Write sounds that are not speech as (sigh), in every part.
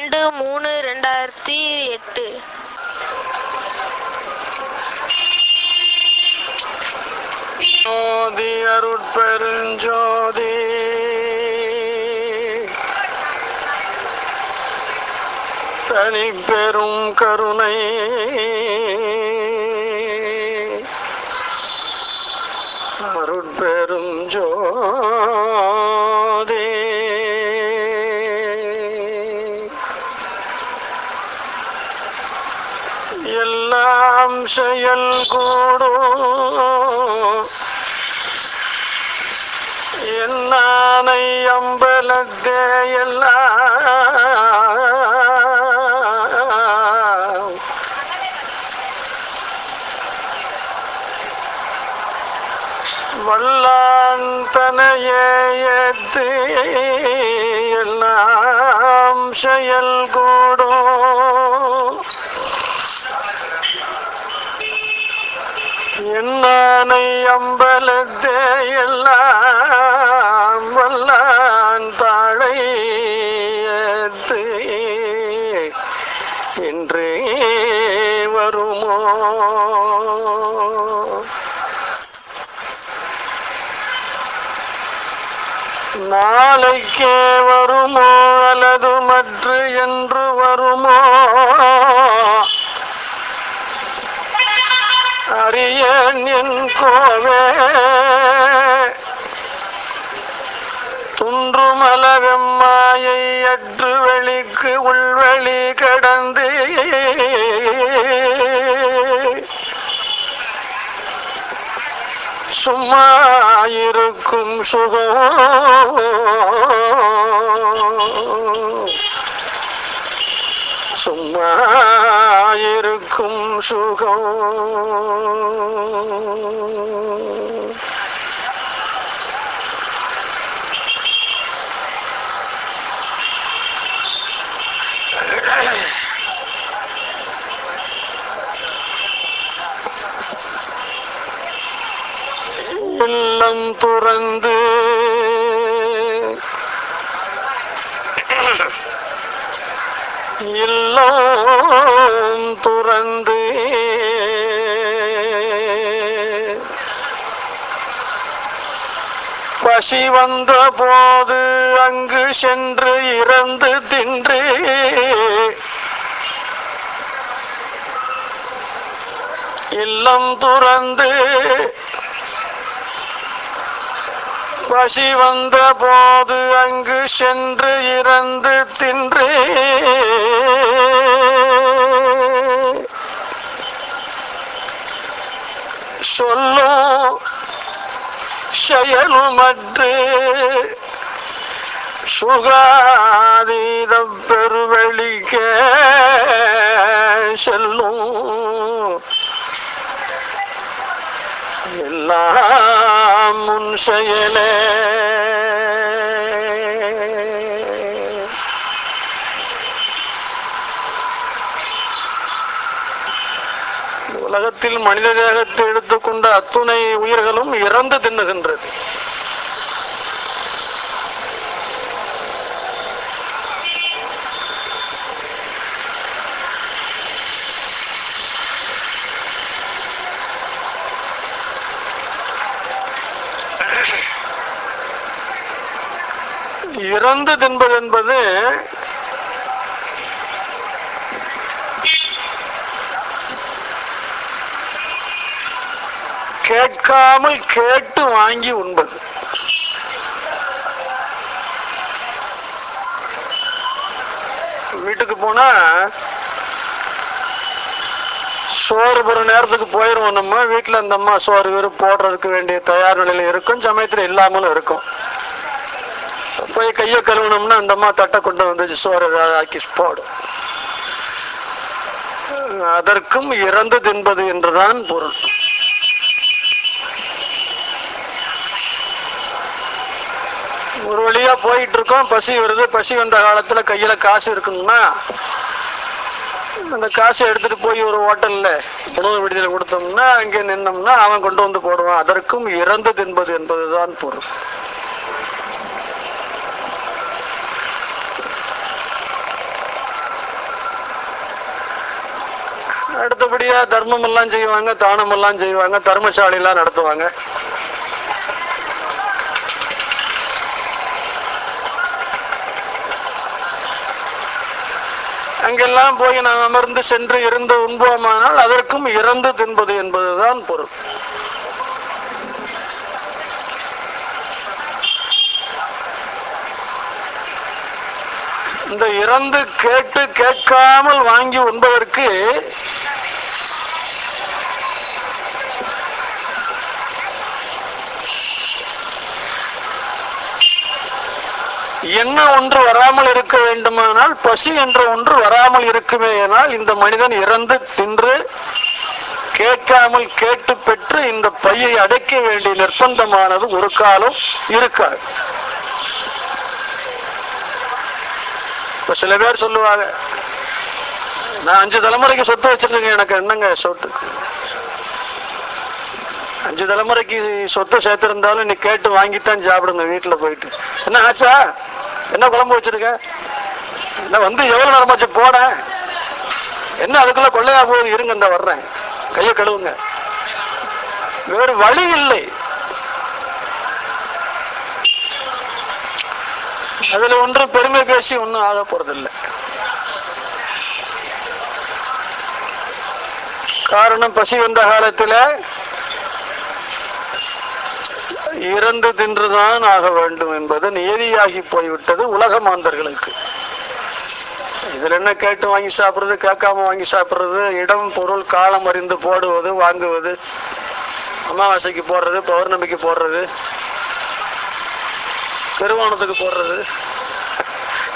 ரெண்டு மூணு ரெண்டாயிரத்தி எட்டு. ஜோதி அருட்பெருஞ்சோதி. தனி பெரும் கருணை. அருட்பெரும் ஜோ எல்லாம் செயல் கூடும் என்னானை அம்பலத்தே எல்லாம். வல்லான் தனையே எல்லாம் செயல் கூடும் என்னானை அம்பலத்தே எல்லாம் வல்லான் தாழை இன்று வருமோ? நாளைக்கே வருமோ அல்லது மற்ற என்று வருமோ? அரியன் என் கோவே. துன்றுமலவெம்மாயை அற்று வெளிக்கு உள்வழி கடந்து. சும்மா இருக்கும் சுகம். சும்மா இருக்கும் சுகம். இல்லம் துறந்து இல்லம் துறந்து பசி வந்த போது அங்கு சென்று இறந்து தின்று இல்லம் துறந்து பசி வந்த போது அங்கு சென்று இறந்து தின்று. சொல்லும் செயலுமற்று. சுகாதீத பெருவெளிக்க செல்லும் எல்லாம் முன் செயலே. உலகத்தில் மனித தேகத்தை எடுத்துக்கொண்ட அத்துணை உயிர்களும் இறந்து தின்னுகின்றது. இறந்து தின்பது என்பது கேட்காமல் கேட்டு வாங்கி உண்பது. வீட்டுக்கு போனா சோறு ஒரு நேரத்துக்கு போயிருவோம் நம்ம. வீட்டுல இந்த அம்மா சோறு வெறும் போடுறதுக்கு வேண்டிய தயார் நிலையில இருக்கும். சமயத்துல இல்லாமலும் இருக்கும். போய் கையை கழுவுனோம்னா அந்த அம்மா தட்டை கொண்டு வந்து சோறு ஆக்கி போடும் அதற்கும் இறந்து தின்பது என்றுதான் பொருள். ஒரு வழியா போயிட்டு இருக்கோம் பசி வருது பசி வந்த காலத்துல கையில காசு இருக்கணும்னா அந்த காசை எடுத்துட்டு போய் ஒரு ஹோட்டல்ல உணவு விடுதலை கொடுத்தோம்னா அங்கே நின்னோம்னா அவன் கொண்டு வந்து போடுவான். அதற்கும் இறந்து தின்பது என்பதுதான் பொருள். அடுத்தபடியா தர்மம் எல்லாம் செய்வாங்க தானம் எல்லாம் செய்வாங்க தர்மசாலை எல்லாம் நடத்துவாங்க. அங்கெல்லாம் போய் நாம் அமர்ந்து சென்று இருந்து உண்போமானால் அதற்கும் இறந்து தின்பது என்பதுதான் பொருள். இந்த இறந்து கேட்டு கேட்காமல் வாங்கி உண்பதற்கு என்ன ஒன்று வராமல் இருக்க வேண்டுமானால் பசி என்ற ஒன்று வராமல் இருக்குமே என இந்த மனிதன் இறந்து தின்று கேட்காமல் கேட்டு பெற்று இந்த பையை அடைக்க வேண்டிய நிர்பந்தமானது ஒரு காலம் இருக்காது. இப்ப சில பேர் சொல்லுவாங்க நான் அஞ்சு தலைமுறைக்கு சொத்து வச்சிருக்கேன் எனக்கு என்னங்க சொத்து? அஞ்சு தலைமுறைக்கு சொத்து சேர்த்திருந்தாலும் நீ கேட்டு வாங்கித்தான் சாப்பிடுங்க வீட்டுல போயிட்டு. என்ன ஆச்சா? என்ன குழம்பு வச்சிருக்க? என்ன வந்து எவ்வளவு நேரமாச்சு போட. என்ன அதுக்குள்ள கொள்ளையா போகுது? இருங்க இந்த வர்றேன். கையை கழுவுங்க. வேறு வழி இல்லை. அதுல ஒன்று பெருமை பேசி ஒன்றும் ஆக போறதில்லை. காரணம் பசி வந்த காலத்தில் இறந்து தின்றுதான் ஆக வேண்டும் என்பது நியதியாகி போய்விட்டது உலக மாந்தர்களுக்கு. இதுல என்ன கேட்டு வாங்கி சாப்பிடுறது கேட்காம வாங்கி சாப்பிடுறது இடம் பொருள் காலம் அறிந்து போடுவது வாங்குவது அமாவாசைக்கு போடுறது பௌர்ணமிக்கு போடுறது திருவோணத்துக்கு போடுறது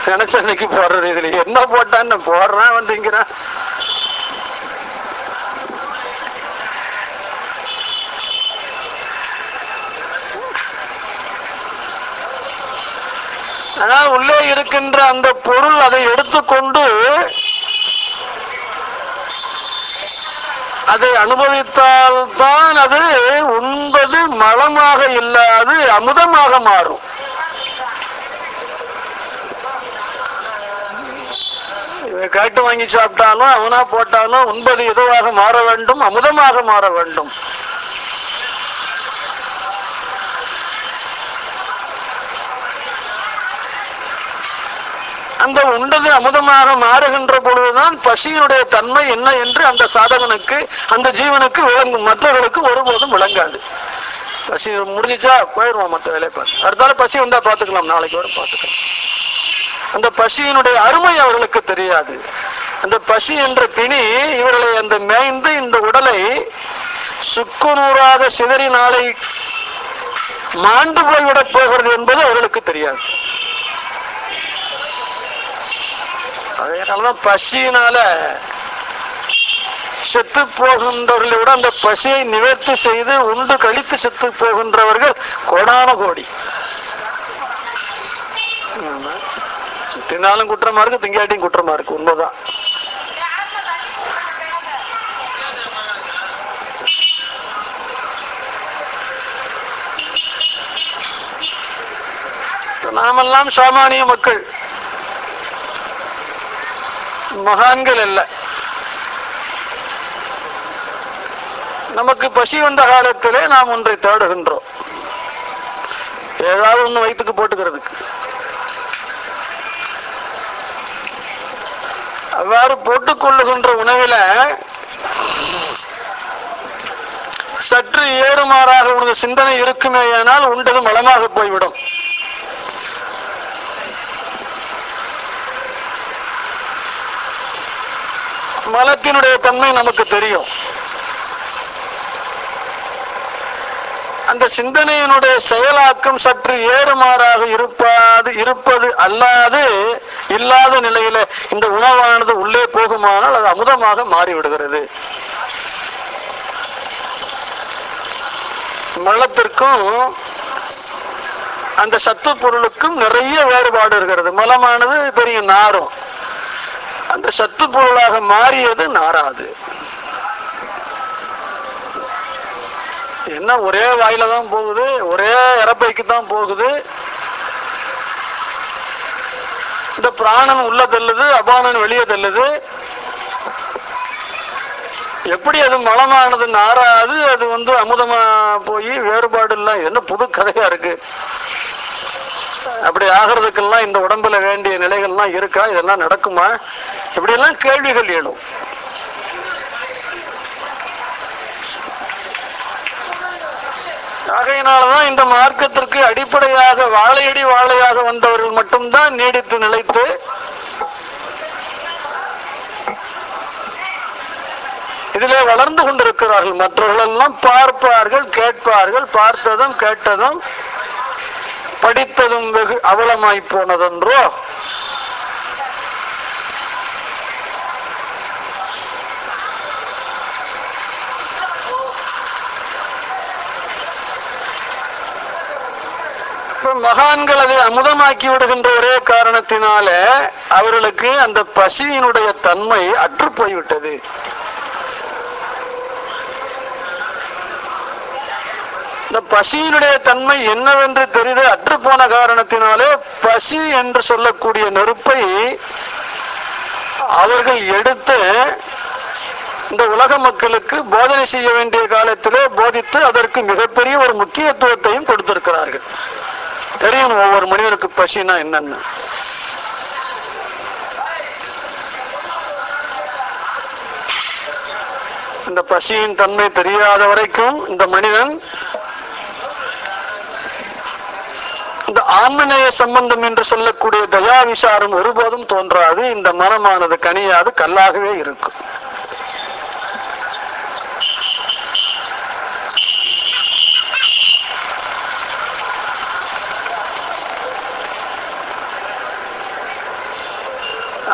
நினைச்சன்னைக்கு போடுறது இதுல என்ன போட்டான்னு போடுறான் வந்துங்கிறான் ஆனால் உள்ளே இருக்கின்ற அந்த பொருள் அதை எடுத்துக்கொண்டு அதை அனுபவித்தால்தான் அது உண்பது மலமாக இல்லாது அமுதமாக மாறும். கேட்டு வாங்கி சாப்பிட்டாலும் அவனா போட்டாலும் உண்பது எதுவாக மாற வேண்டும் அமுதமாக மாற வேண்டும். அந்த உண்டது அமுதமாக மாறுகின்ற பொழுதுதான் பசியினுடைய தன்மை என்ன என்று அந்த சாதகனுக்கு அந்த ஜீவனுக்கு விளங்கும். மற்றவர்களுக்கு ஒருபோதும் விளங்காது. பசி முடிஞ்சிச்சா போயிடுவோம் மற்ற வேலையை பார்த்து? அடுத்தால பசி வந்தா பார்த்துக்கலாம். நாளைக்கு வரும் பார்த்துக்கலாம். அந்த பசியினுடைய அருமை அவர்களுக்கு தெரியாது. அந்த பசி என்ற பிணி இவர்களை அந்த மேய்ந்து இந்த உடலை சுக்குநூறாக சிதறி நாளை மாண்டு போய்விடப் போகிறது என்பது அவர்களுக்கு தெரியாது. அதனாலதான் பசியினால செத்து போகின்றவர்களை விட அந்த பசியை நிவர்த்தி செய்து உண்டு கழித்து செத்து போகின்றவர்கள் கோடான கோடி. தின்னாலும் குற்றமா இருக்கு திங்காட்டியும் குற்றமா இருக்கு உண்மைதான். நாமெல்லாம் சாமானிய மக்கள். மகான்கள் அல்ல நமக்கு பசி வந்த காலத்திலே நாம் ஒன்றை தேடுகின்றோம். ஏதாவது ஒன்று வயிற்றுக்கு போட்டுக்கிறதுக்கு. அவ்வாறு போட்டுக் கொள்ளுகின்ற உணவில சற்று ஏறுமாறாக உனக்கு சிந்தனை இருக்குமேயானால் உண்டது மலமாக போய்விடும். மலத்தினுடைய தன்மை நமக்கு தெரியும். அந்த சிந்தனையினுடைய செயலாக்கம் சற்று ஏறுமாறாக இருப்பாது இருப்பது அல்லாது இல்லாத நிலையில இந்த உணவானது உள்ளே போகுமானால் அது அமுதமாக மாறிவிடுகிறது. மலத்திற்கும் அந்த சத்து பொருளுக்கும் நிறைய வேறுபாடு இருக்கிறது. மலமானது தெரியும் நாரும். அந்த சத்து பொருளாக மாறியது நாராது. என்ன ஒரே வாயில தான் போகுது ஒரே இறப்பைக்கு தான் போகுது. இந்த பிராணன் உள்ள தள்ளுது அபானன் வெளியே தள்ளுது. எப்படி அது மலமானது நாராது அது வந்து அமுதமா போய் வேறுபாடு இல்லை. என்ன புது கதையா இருக்கு. அப்படி ஆகிறதுக்கெல்லாம் இந்த உடம்புல வேண்டிய நிலைகள்லாம் இருக்கா? இதெல்லாம் நடக்குமா? இப்படியெல்லாம் கேள்விகள் எழும். ஆகையினாலதான் இந்த மார்க்கத்திற்கு அடிப்படையாக வாழையடி வாழையாக வந்தவர்கள் மட்டும்தான் நீடித்து நிலைத்து இதிலே வளர்ந்து கொண்டிருக்கிறார்கள். மற்றவர்கள் எல்லாம் பார்ப்பார்கள் கேட்பார்கள் பார்த்ததும் கேட்டதும் படித்ததும் வெகு அவலமாய் போனதென்றோ? மகான்கள் அதை அமுதமாக்கி விடுகின்ற ஒரே காரணத்தினால அவர்களுக்கு அந்த பசியினுடைய தன்மை அற்று போய்விட்டது. இந்த பசியினுடைய தன்மை என்னவென்று தெரிந்து அற்று போன காரணத்தினாலே பசி என்று சொல்லக்கூடிய நெருப்பை அவர்கள் எடுத்து இந்த உலக மக்களுக்கு போதனை செய்ய வேண்டிய காலத்திலே போதித்து அதற்கு மிகப்பெரிய ஒரு முக்கியத்துவத்தையும் கொடுத்திருக்கிறார்கள். தெரியும் ஒவ்வொரு மனிதனுக்கு பசினா என்னன்னு. இந்த பசியின் தன்மை தெரியாத வரைக்கும் இந்த மனிதன் இந்த ஆன்மநேய சம்பந்தம் என்று சொல்லக்கூடிய தயா விசாரம் ஒருபோதும் தோன்றாது. இந்த மனமானது கனியாது கல்லாகவே இருக்கும்.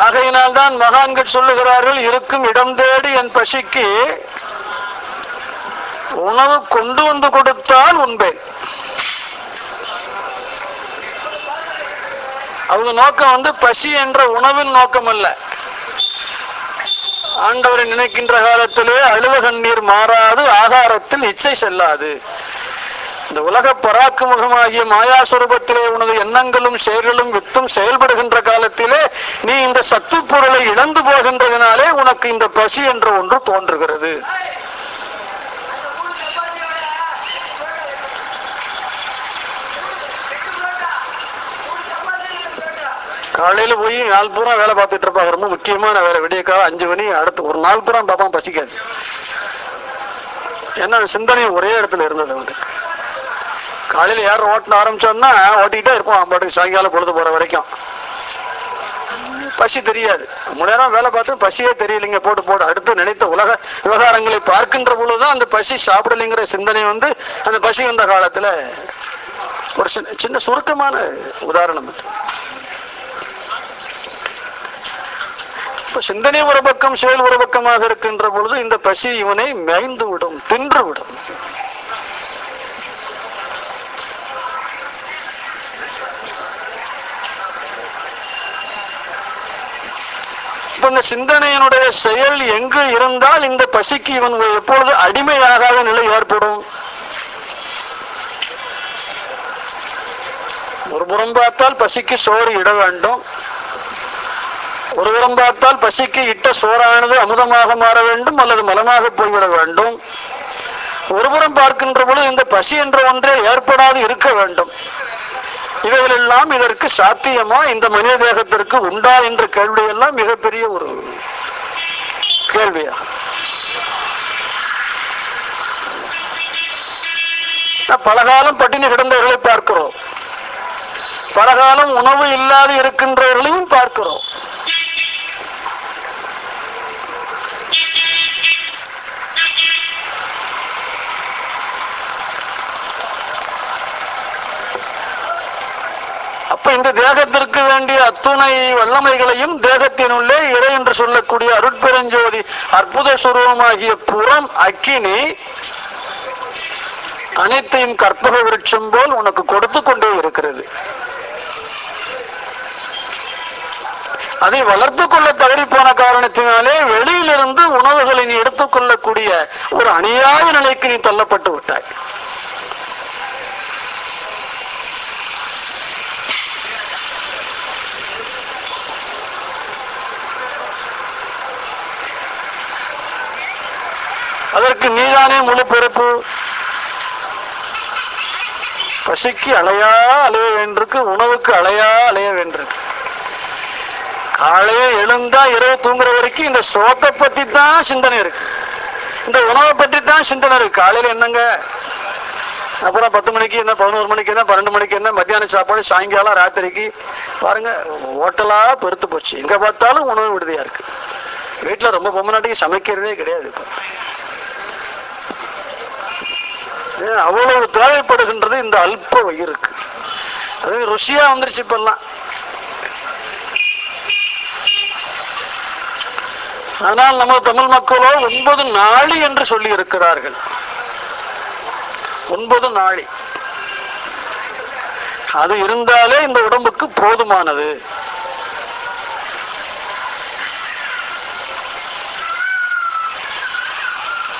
ஆகையினால்தான் மகான்கள் சொல்லுகிறார்கள் இருக்கும் இடம் தேடி என் பசிக்கு. உணவு கொண்டு வந்து கொடுத்தால் உண்பேன். அவங்க நோக்கம் வந்து பசி என்ற உணவின் நோக்கம் அல்ல ஆண்டவரை நினைக்கின்ற காலத்திலே அழுத கண்ணீர் மாறாது ஆகாரத்தில் இச்சை செல்லாது. இந்த உலக பராக்கு முகமாகிய மாயா சுரூபத்திலே உனது எண்ணங்களும் செயல்களும் வித்தும் செயல்படுகின்ற காலத்திலே நீ இந்த சத்து பொருளை இழந்து போகின்றதினாலே உனக்கு இந்த பசி என்ற ஒன்று தோன்றுகிறது. காலையில போய் நாள் பூரா வேலை பார்த்துட்டு இருப்பா ரொம்ப முக்கியமான வேலை. விடிய காலம் அஞ்சு மணி அடுத்து ஒரு நாள் பூரா பாப்பான் பசிக்காது. ஏன்னா சிந்தனை ஒரே இடத்துல இருந்தது வந்து காலையில யாரும் ஓட்ட ஆரம்பிச்சோம்னா ஓட்டிக்கிட்டே இருப்போம். அம்பாட்டுக்கு சாயங்காலம் பொழுது போற வரைக்கும். பசி தெரியாது. முன்னேறம் நேரம் வேலை பார்த்து பசியே தெரியலைங்க. போட்டு போட்டு அடுத்து நினைத்த உலக விவகாரங்களை பார்க்கின்ற பொழுதுதான் அந்த பசி சாப்பிடலைங்கிற சிந்தனை வந்து அந்த பசி வந்த காலத்துல ஒரு சின்ன சின்ன சுருக்கமான உதாரணம் இது. இப்ப சிந்தனை ஒரு பக்கம் செயல் ஒரு பக்கமாக இருக்கின்ற பொழுது இந்த பசி இவனை மேய்ந்து விடும் தின்று விடும். இப்ப இந்த சிந்தனையினுடைய செயல் எங்கு இருந்தால் இந்த பசிக்கு இவன் எப்பொழுது அடிமையாகாத நிலை ஏற்படும்? ஒரு புறம் பார்த்தால் பசிக்கு சோறு இட வேண்டும். ஒரு புறம் பார்த்தால் பசிக்கு இட்ட சோறானது அமுதமாக மாற வேண்டும் அல்லது மலமாக போய்விட வேண்டும். ஒருபுறம் பார்க்கின்ற பொழுது இந்த பசி என்ற ஒன்றே ஏற்படாது இருக்க வேண்டும். இவைகளெல்லாம் இதற்கு சாத்தியமா? இந்த மனித தேகத்திற்கு உண்டா என்ற கேள்வியெல்லாம் மிகப்பெரிய ஒரு கேள்வியா பலகாலம் பட்டினி கிடந்தவர்களை பார்க்கிறோம். பலகாலம் உணவு இல்லாது இருக்கின்றவர்களையும் பார்க்கிறோம். அப்ப இந்த தேகத்திற்கு வேண்டிய அத்துணை வல்லமைகளையும் தேகத்தினுள்ளே இறை என்று சொல்லக்கூடிய அருட்பெருஞ்சோதி அற்புத சுரூபமாகிய புறம் அக்கினி அனைத்தையும் கற்பக விருட்சம் போல் உனக்கு கொடுத்து கொண்டே இருக்கிறது. அதை வளர்த்து கொள்ள தவறி போன காரணத்தினாலே வெளியிலிருந்து உணவுகளை நீ எடுத்துக்கொள்ளக்கூடிய ஒரு அநியாய நிலைக்கு நீ தள்ளப்பட்டு விட்டாய். அதற்கு நீதானே முழு பொறுப்பு பசிக்கு அலையா அலைய வேண்டிருக்கு உணவுக்கு அலையா அலைய வேண்டிருக்கு. காலையே எழுந்தா இரவு தூங்குற வரைக்கும் இந்த சோத்தை பத்தி தான் சிந்தனை இருக்கு. இந்த உணவை பற்றி தான் சிந்தனை இருக்கு. காலையில என்னங்க? அப்புறம் பத்து மணிக்கு என்ன பதினோரு மணிக்கு என்ன பன்னெண்டு மணிக்கு என்ன மத்தியான சாப்பாடு சாயங்காலம் ராத்திரிக்கு? பாருங்க ஹோட்டலா பெருத்து போச்சு. எங்க பார்த்தாலும் உணவு விடுதியா இருக்கு. வீட்டுல ரொம்ப பொம்மநாட்டிக்கு சமைக்கிறதே கிடையாது இப்போ. அவ்வளவு தேவைப்படுகின்றது இந்த அல்ப வயிறுக்கு. அது ருசியா வந்துருச்சு இப்பெல்லாம். ஆனால் நம்ம தமிழ் மக்களோ ஒன்பது நாளி என்று சொல்லி இருக்கிறார்கள் ஒன்பது நாளி. அது இருந்தாலே இந்த உடம்புக்கு போதுமானது.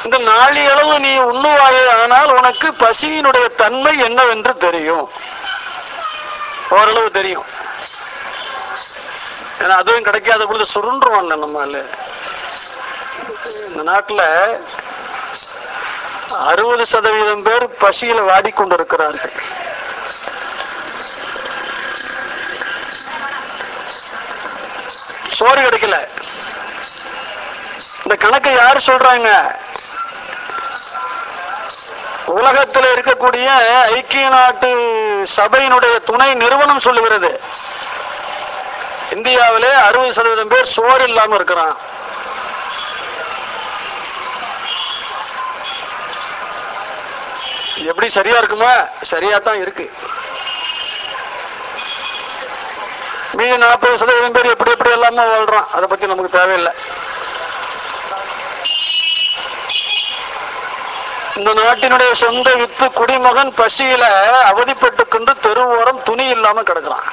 இந்த நாளியளவு நீ உண்ணுவாயே ஆனால் உனக்கு பசியினுடைய தன்மை என்னவென்று தெரியும். ஓரளவு தெரியும். ஏன்னா அதுவும் கிடைக்காத பொழுது சுருண்டுருவாங்க நம்மால இந்த நாட்டில் அறுபது சதவீதம் பேர் பசியில வாடிக்கொண்டிருக்கிறார்கள். சோறு கிடைக்கல. இந்த கணக்கை யார் சொல்றாங்க? உலகத்தில் இருக்கக்கூடிய ஐக்கிய நாட்டு சபையினுடைய துணை நிறுவனம் சொல்லுகிறது. இந்தியாவிலே அறுபது சதவீதம் பேர் சோர் இல்லாம இருக்கிறான். எப்படி சரியா இருக்குமா? சரியா தான் இருக்கு. மீதி நாற்பது சதவீதம் பேர் எப்படி எப்படி எல்லாமே வாழ்றான். அதை பத்தி நமக்கு தேவையில்லை. இந்த நாட்டினுடைய சொந்த வித்து குடிமகன் பசியில அவதிப்பட்டு கொண்டு தெருவோரம் துணி இல்லாம கிடக்குறான்.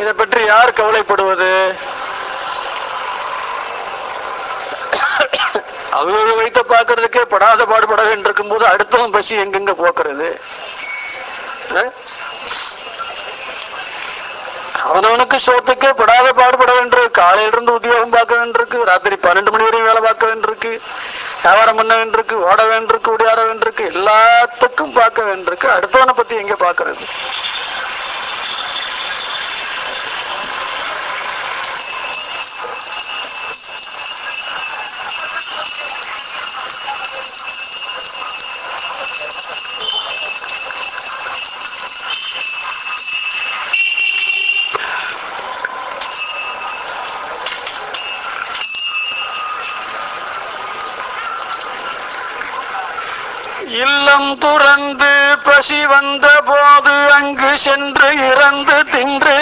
இதை பற்றி யார் கவலைப்படுவது? அவங்க வைத்த பார்க்கறதுக்கே படாத பாடுபட வேண்டியிருக்கும் போது அடுத்தவன் பசி எங்கெங்க போக்குறது? அவனவனுக்கு சோத்துக்கே படாத பாடுபட வேண்டியிருக்கு. காலையில இருந்து உத்தியோகம் பார்க்க வேண்டியிருக்கு. ராத்திரி பன்னெண்டு மணி வரையும் வேலை பார்க்க வேண்டியிருக்கு. வியாபாரம் பண்ண வேண்டியிருக்கு. ஓட வேண்டியிருக்கு. உடையாட வேண்டியிருக்கு. எல்லாத்துக்கும் பார்க்க வேண்டியிருக்கு. அடுத்தவனை பத்தி எங்க பார்க்கறது? உள்ளம் துறந்து பசி வந்த போது அங்கு சென்று இறந்து தின்று.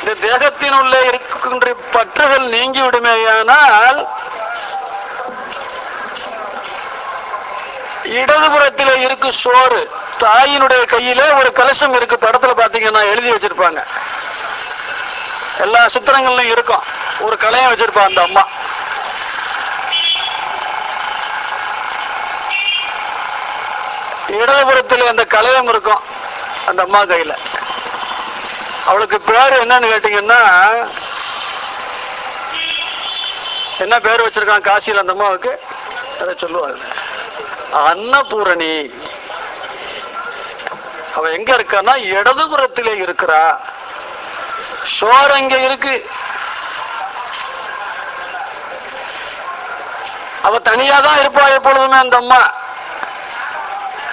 இந்த தேகத்தின் உள்ளே இருக்கின்ற பற்றுகள் நீங்கி இடதுபுறத்தில் இருக்கு சோறு தாயினுடைய கையில ஒரு கலசம் இருக்கு படத்துல பாத்தீங்கன்னா எழுதி வச்சிருப்பாங்க. எல்லா சித்திரங்களிலும் இருக்கும். ஒரு கலையம் வச்சிருப்பான் அந்த அம்மா. இடதுபுறத்தில் அந்த கலையம் இருக்கும் அந்த அம்மா கையில. அவளுக்கு பேர் என்னன்னு கேட்டீங்கன்னா என்ன பேர் வச்சிருக்கான் காசியில் அந்த அம்மாவுக்கு? அதை சொல்லுவாங்க. அன்னபூரணி. அவ எங்க இருக்கான்னா இடதுபுறத்திலே இருக்கிறா. சோர் அங்க இருக்கு. அவ தனியா தான் இருப்பா எப்பொழுதுமே அந்த அம்மா.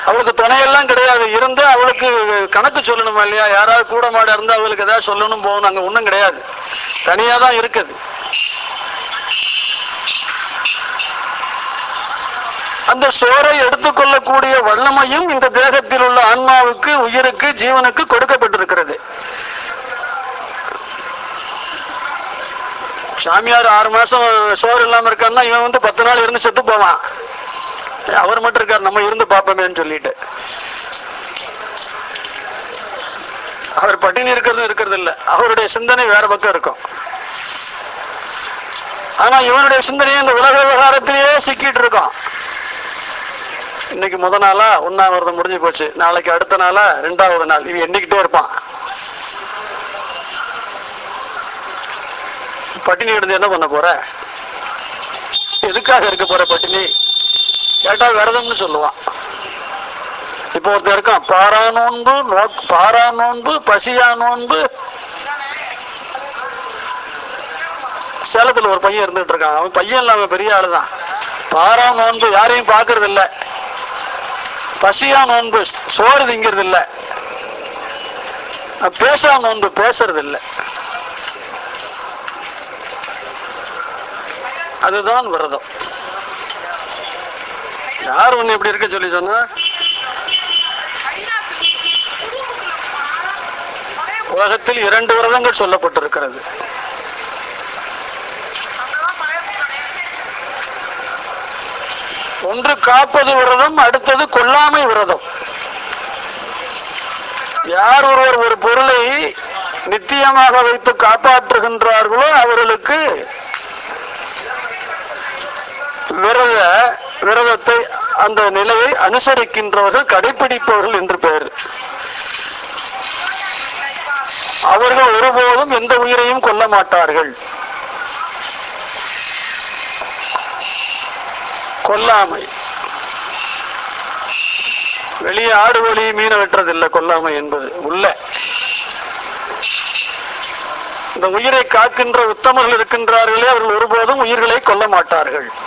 அவளுக்கு துணையெல்லாம் கிடையாது. இருந்து அவளுக்கு கணக்கு சொல்லணுமா இல்லையா? யாராவது கூட மாட இருந்து அவளுக்கு ஏதாவது சொல்லணும் போகணும் அங்க ஒண்ணும் கிடையாது. தனியா தான் இருக்குது. அந்த சோரை எடுத்துக்கொள்ளக்கூடிய வல்லமையும் இந்த தேகத்தில் உள்ள ஆன்மாவுக்கு உயிருக்கு ஜீவனுக்கு கொடுக்கப்பட்டிருக்கிறது. சாமியார் ஆறு மாசம் சோறு இல்லாம இருக்கான்னா இவன் வந்து பத்து நாள் இருந்து செத்து போவான். அவர் மட்டும் இருக்கார் நம்ம இருந்து பார்ப்போமேன்னு சொல்லிட்டு. அவர் பட்டினி இருக்கிறது இருக்கிறது இல்ல அவருடைய சிந்தனை வேற பக்கம் இருக்கும். ஆனா இவனுடைய சிந்தனையை இந்த உலக விவகாரத்திலேயே சிக்கிட்டு இருக்கோம். இன்னைக்கு முத நாளா ஒன்னாவது முடிஞ்சு போச்சு. நாளைக்கு அடுத்த நாளா ரெண்டாவது நாள். இவன் எண்ணிக்கிட்டே இருப்பான். பட்டினி இருந்து என்ன பண்ண போற? எதுக்காக இருக்க போற பட்டினி? கேட்டா விரதம்னு சொல்லுவான். இப்போ ஒருத்தர் இருக்கான் பாரா நோன்பு நோக் பாரா நோன்பு பசியா நோன்பு. சேலத்துல ஒரு பையன் இருந்துட்டு இருக்கான். அவன் பையன் இல்லாம பெரிய ஆளுதான். பாரா நோன்பு யாரையும் பாக்குறது இல்ல பசியா நோன்பு சோறு திங்கிறது இல்ல பேசா நோன்பு பேசுறது இல்ல அதுதான் விரதம். யார் ஒண்ணு இப்படி இருக்க சொல்லி சொன்னா? உலகத்தில் இரண்டு விரதங்கள் சொல்லப்பட்டிருக்கிறது. ஒன்று காப்பது விரதம் அடுத்தது கொல்லாமை விரதம். யார் ஒருவர் ஒரு பொருளை நித்தியமாக வைத்து காப்பாற்றுகின்றார்களோ அவர்களுக்கு விரத விரதத்தை அந்த நிலையை அனுசரிக்கின்றவர்கள் கடைபிடிப்பவர்கள் என்று பெயர். அவர்கள் ஒருபோதும் எந்த உயிரையும் கொல்ல மாட்டார்கள். கொல்லாமை. வெளியே ஆடு வழி மீனை வெட்டுறதில்லை கொல்லாமை என்பது உள்ள. இந்த உயிரை காக்கின்ற உத்தமர்கள் இருக்கின்றார்களே அவர்கள் ஒருபோதும் உயிர்களை கொல்ல மாட்டார்கள்.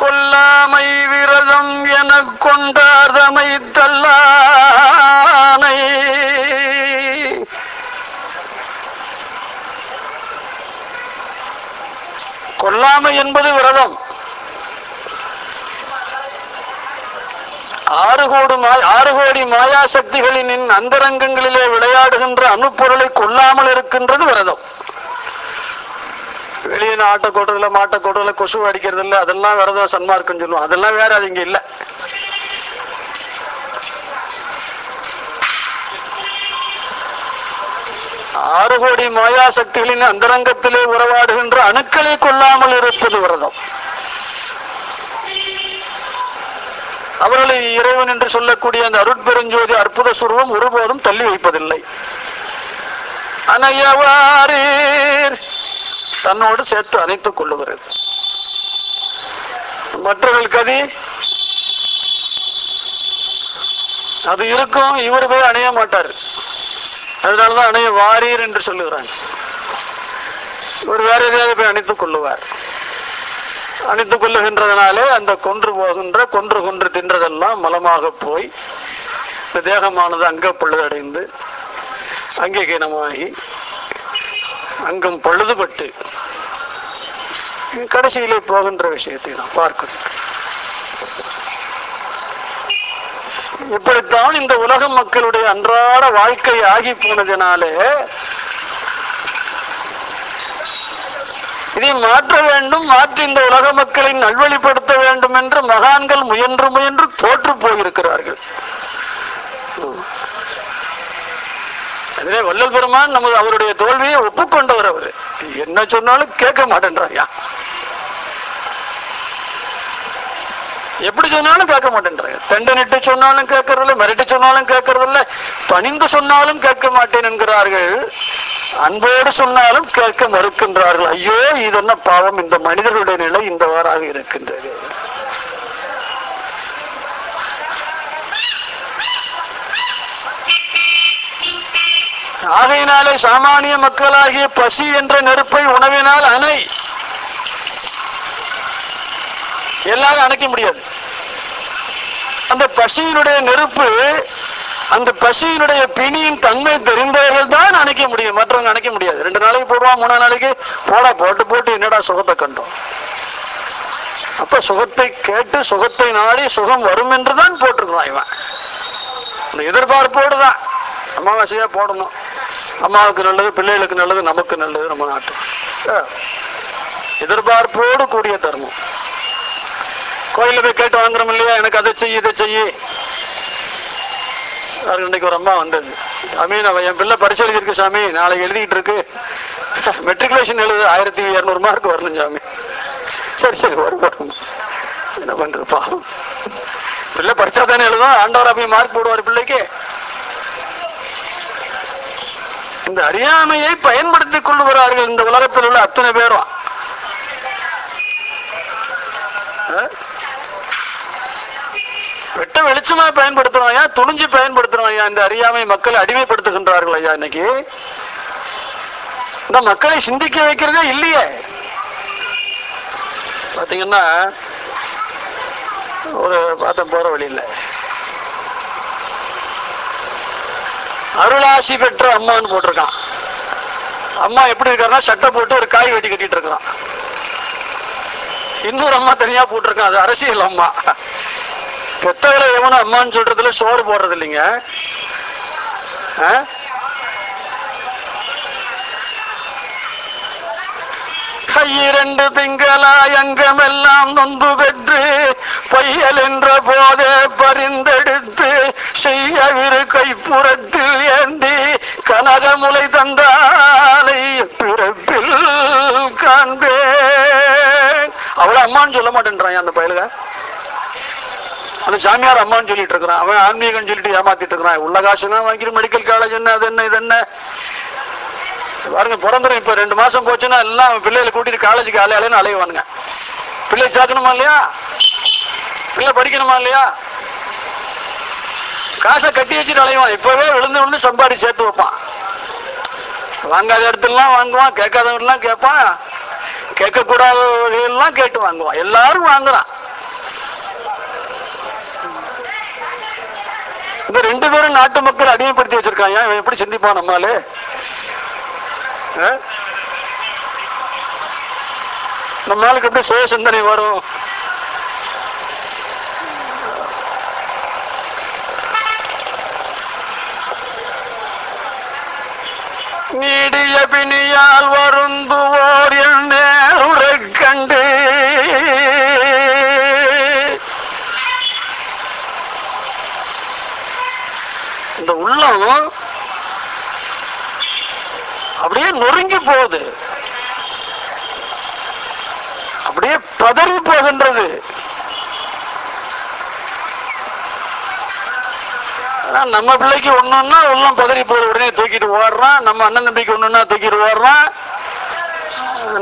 கொல்லாமை விரதம் எனக் கொண்டார்தமை தல்லானை. கொல்லாமை என்பது விரதம். ஆறு கோடி ஆறு கோடி மாயா சக்திகளின் அந்தரங்கங்களிலே விளையாடுகின்ற அணுப்பொருளை கொல்லாமல் இருக்கின்றது விரதம். வெளியே ஆட்டை கொட்டுறதுல மாட்டை கொட்டுறதுல கொசு அடிக்கிறது இல்ல அதெல்லாம் விரதம் சன்மார்க்கம் சொல்லுவோம். அதெல்லாம் வேற அது இங்க இல்ல. ஆறு கோடி மாயா சக்திகளின் அந்தரங்கத்திலே உறவாடுகின்ற அணுக்களை கொள்ளாமல் இருப்பது விரதம். அவர்களை இறைவன் என்று சொல்லக்கூடிய அந்த அருட்பெருஞ்சோதி அற்புத சுருவம் ஒருபோதும் தள்ளி வைப்பதில்லை. அனையவாரீர் தன்னோடு சேர்த்து அணைத்துக் கொள்ளுகிறது. மற்றவர்கள் கதி அது இருக்கும் இவர் போய் அணைய மாட்டார். அதனாலதான் அணைய வாரீர் என்று சொல்லுகிறாங்க. இவர் வேற எதையாவது போய் அணைத்துக் கொள்ளுவார். அணைத்துக் கொள்ளுகின்றதனாலே அந்த கொன்று போகின்ற கொன்று கொன்று தின்றதெல்லாம் மலமாக போய் இந்த தேகமானது அங்க பழுதடைந்து அங்கே கீனமாகி அங்கும் பழுதுபட்டு கடைசியிலே போகின்ற விஷயத்தை நாம் பார்க்கணும். இப்படித்தான் இந்த உலக மக்களுடைய அன்றாட வாழ்க்கை ஆகி போனதினாலே இதை மாற்ற வேண்டும் மாற்றி இந்த உலக மக்களை நல்வழிப்படுத்த வேண்டும் என்று மகான்கள் முயன்று முயன்று தோற்று போயிருக்கிறார்கள். அதிலே வல்லல் பெருமான் நமது அவருடைய தோல்வியை ஒப்புக்கொண்டவர் அவர். என்ன சொன்னாலும் கேட்க மாட்டேன்றாயா எப்படி சொன்னாலும் கேட்க மாட்டேன்றாங்க தண்டனிட்டு சொன்னாலும் கேட்கறதில்ல மிரட்டி சொன்னாலும் கேட்கறதில்ல பணிந்து சொன்னாலும் கேட்க மாட்டேன் என்கிறார்கள். அன்போடு சொன்னாலும் கேட்க மறுக்கின்றார்கள். ஐயோ இது என்ன பாவம் இந்த மனிதர்களுடைய நிலை இந்தவாறாக இருக்கின்றது. ஆகையினாலே சாமானிய மக்களாகிய பசி என்ற நெருப்பை உணவினால் அணை. எல்லாரும் அணைக்க முடியாது. அந்த பசியினுடைய நெருப்பு அந்த பசியினுடைய பிணியின் தன்மை தெரிந்தவர்கள் தான் அணைக்க முடியும். மற்றவங்க அணைக்க முடியாது. ரெண்டு நாளைக்கு போடுவான் மூணு நாளைக்கு போடா போட்டு போட்டு என்னடா சுகத்தை கண்டோம்? அப்ப சுகத்தை கேட்டு சுகத்தை நாடி சுகம் வரும் என்றுதான் போட்டிருக்கிறான் இவன். இந்த எதிர்பார்ப்போடு தான். அமாவாசையா போடணும். அம்மாவுக்கு நல்லது பிள்ளைகளுக்கு நல்லது நமக்கு நல்லது நம்ம நாட்டு. எதிர்பார்ப்போடு கூடிய தர்மம். கோயில்ல போய் கேட்டு வாங்குறோம் இல்லையா? எனக்கு அதை செய்ய இதை செய்ய இன்னைக்கு ஒரு அம்மா வந்தது. சாமி நான் என் பிள்ளை பரிசு எழுதியிருக்கு சாமி. நாளைக்கு எழுதிட்டு இருக்கு. மெட்ரிகுலேஷன் எழுது. ஆயிரத்தி இரநூறு மார்க் வரணும் சாமி. சரி சரி வரும் வரும் என்ன பண்றது பாவம். பிள்ளை படிச்சா தானே எழுதும். ஆண்டவர் அப்படி மார்க் போடுவார் பிள்ளைக்கு. இந்த அறியாமையை பயன்படுத்திக் கொள்ளுகிறார்கள் இந்த உலகத்தில் உள்ள அத்தனை பேரும். வெட்ட வெளிச்சமா பயன்படுத்துறோம் ஐயா துணிஞ்சு பயன்படுத்துறோம் ஐயா இந்த அறியாமை மக்களை அடிமைப்படுத்துகின்றார்கள் ஐயா இன்னைக்கு. இந்த மக்களை சிந்திக்க வைக்கிறதே இல்லையே. பாத்தீங்கன்னா ஒரு பார்த்தேன் போற வழியில் அருளாசி பெற்ற அம்மான்னு போட்டிருக்கான். அம்மா எப்படி இருக்காருன்னா சட்டை போட்டு ஒரு காய் வெட்டி கட்டிட்டு இருக்கான் இன்னொரு அம்மா தனியா போட்டிருக்கான் அது அரசியல் அம்மா. பெத்தவரை எவனும் அம்மான்னு சொல்றதுல சோறு போடுறது இல்லைங்க ஆ? கையிரண்டு திங்களாய் அங்கமெல்லாம் நொந்து பெற்று பையல் என்ற போதே பரிந்தெடுத்து செய்யவிரு கைப்புறத்தில் ஏந்தி கனகமுலை தந்தாலை பிறப்பில் காண்பேன். அவளை அம்மான்னு சொல்ல மாட்டேன்றான் அந்த பயலுக? அந்த சாமியார் அம்மான்னு சொல்லிட்டு இருக்கிறான். அவன் ஆன்மீகம் சொல்லிட்டு ஏமாத்திட்டு இருக்கிறான். உள்ள காசு தான் மெடிக்கல் காலேஜ் என்ன அது என்ன இது என்ன? பாருங்க பிறந்துடும் இப்ப ரெண்டு மாசம் போச்சுன்னா எல்லாம் பிள்ளைகளை கூட்டிட்டு காலேஜுக்கு அலையாலேன்னு அலையுவானுங்க. பிள்ளை சேர்க்கணுமா இல்லையா? பிள்ளை படிக்கணுமா இல்லையா? காசை கட்டி வச்சுட்டு அலைவான். இப்பவே விழுந்து விழுந்து சம்பாடி சேர்த்து வைப்பான். வாங்காத இடத்துலலாம் வாங்குவான் கேட்காதவங்கலாம் கேட்பான். கேட்கக்கூடாத கேட்டு வாங்குவான். எல்லாரும் வாங்குறான். இந்த ரெண்டு பேரும் நாட்டு மக்கள் அடிமைப்படுத்தி வச்சிருக்காங்க. இவன் எப்படி சிந்திப்பான் நம்மளே நம்ம ஆளுக்கு எப்படி சுய சிந்தனை வரும்? நீடிய பிணியால் வருந்துவோர் என் நேருறக் கண்டு. இந்த உள்ளம் அப்படியே நொறுங்கி போகுது. அப்படியே பதறி போகின்றது. ஆனா நம்ம பிள்ளைக்கு ஒண்ணுன்னா உள்ளம் பதறி போற உடனே தூக்கிட்டு ஓடுறான். நம்ம அண்ணன் தம்பிக்கு ஒண்ணுன்னா தூக்கிட்டு ஓடுறான்.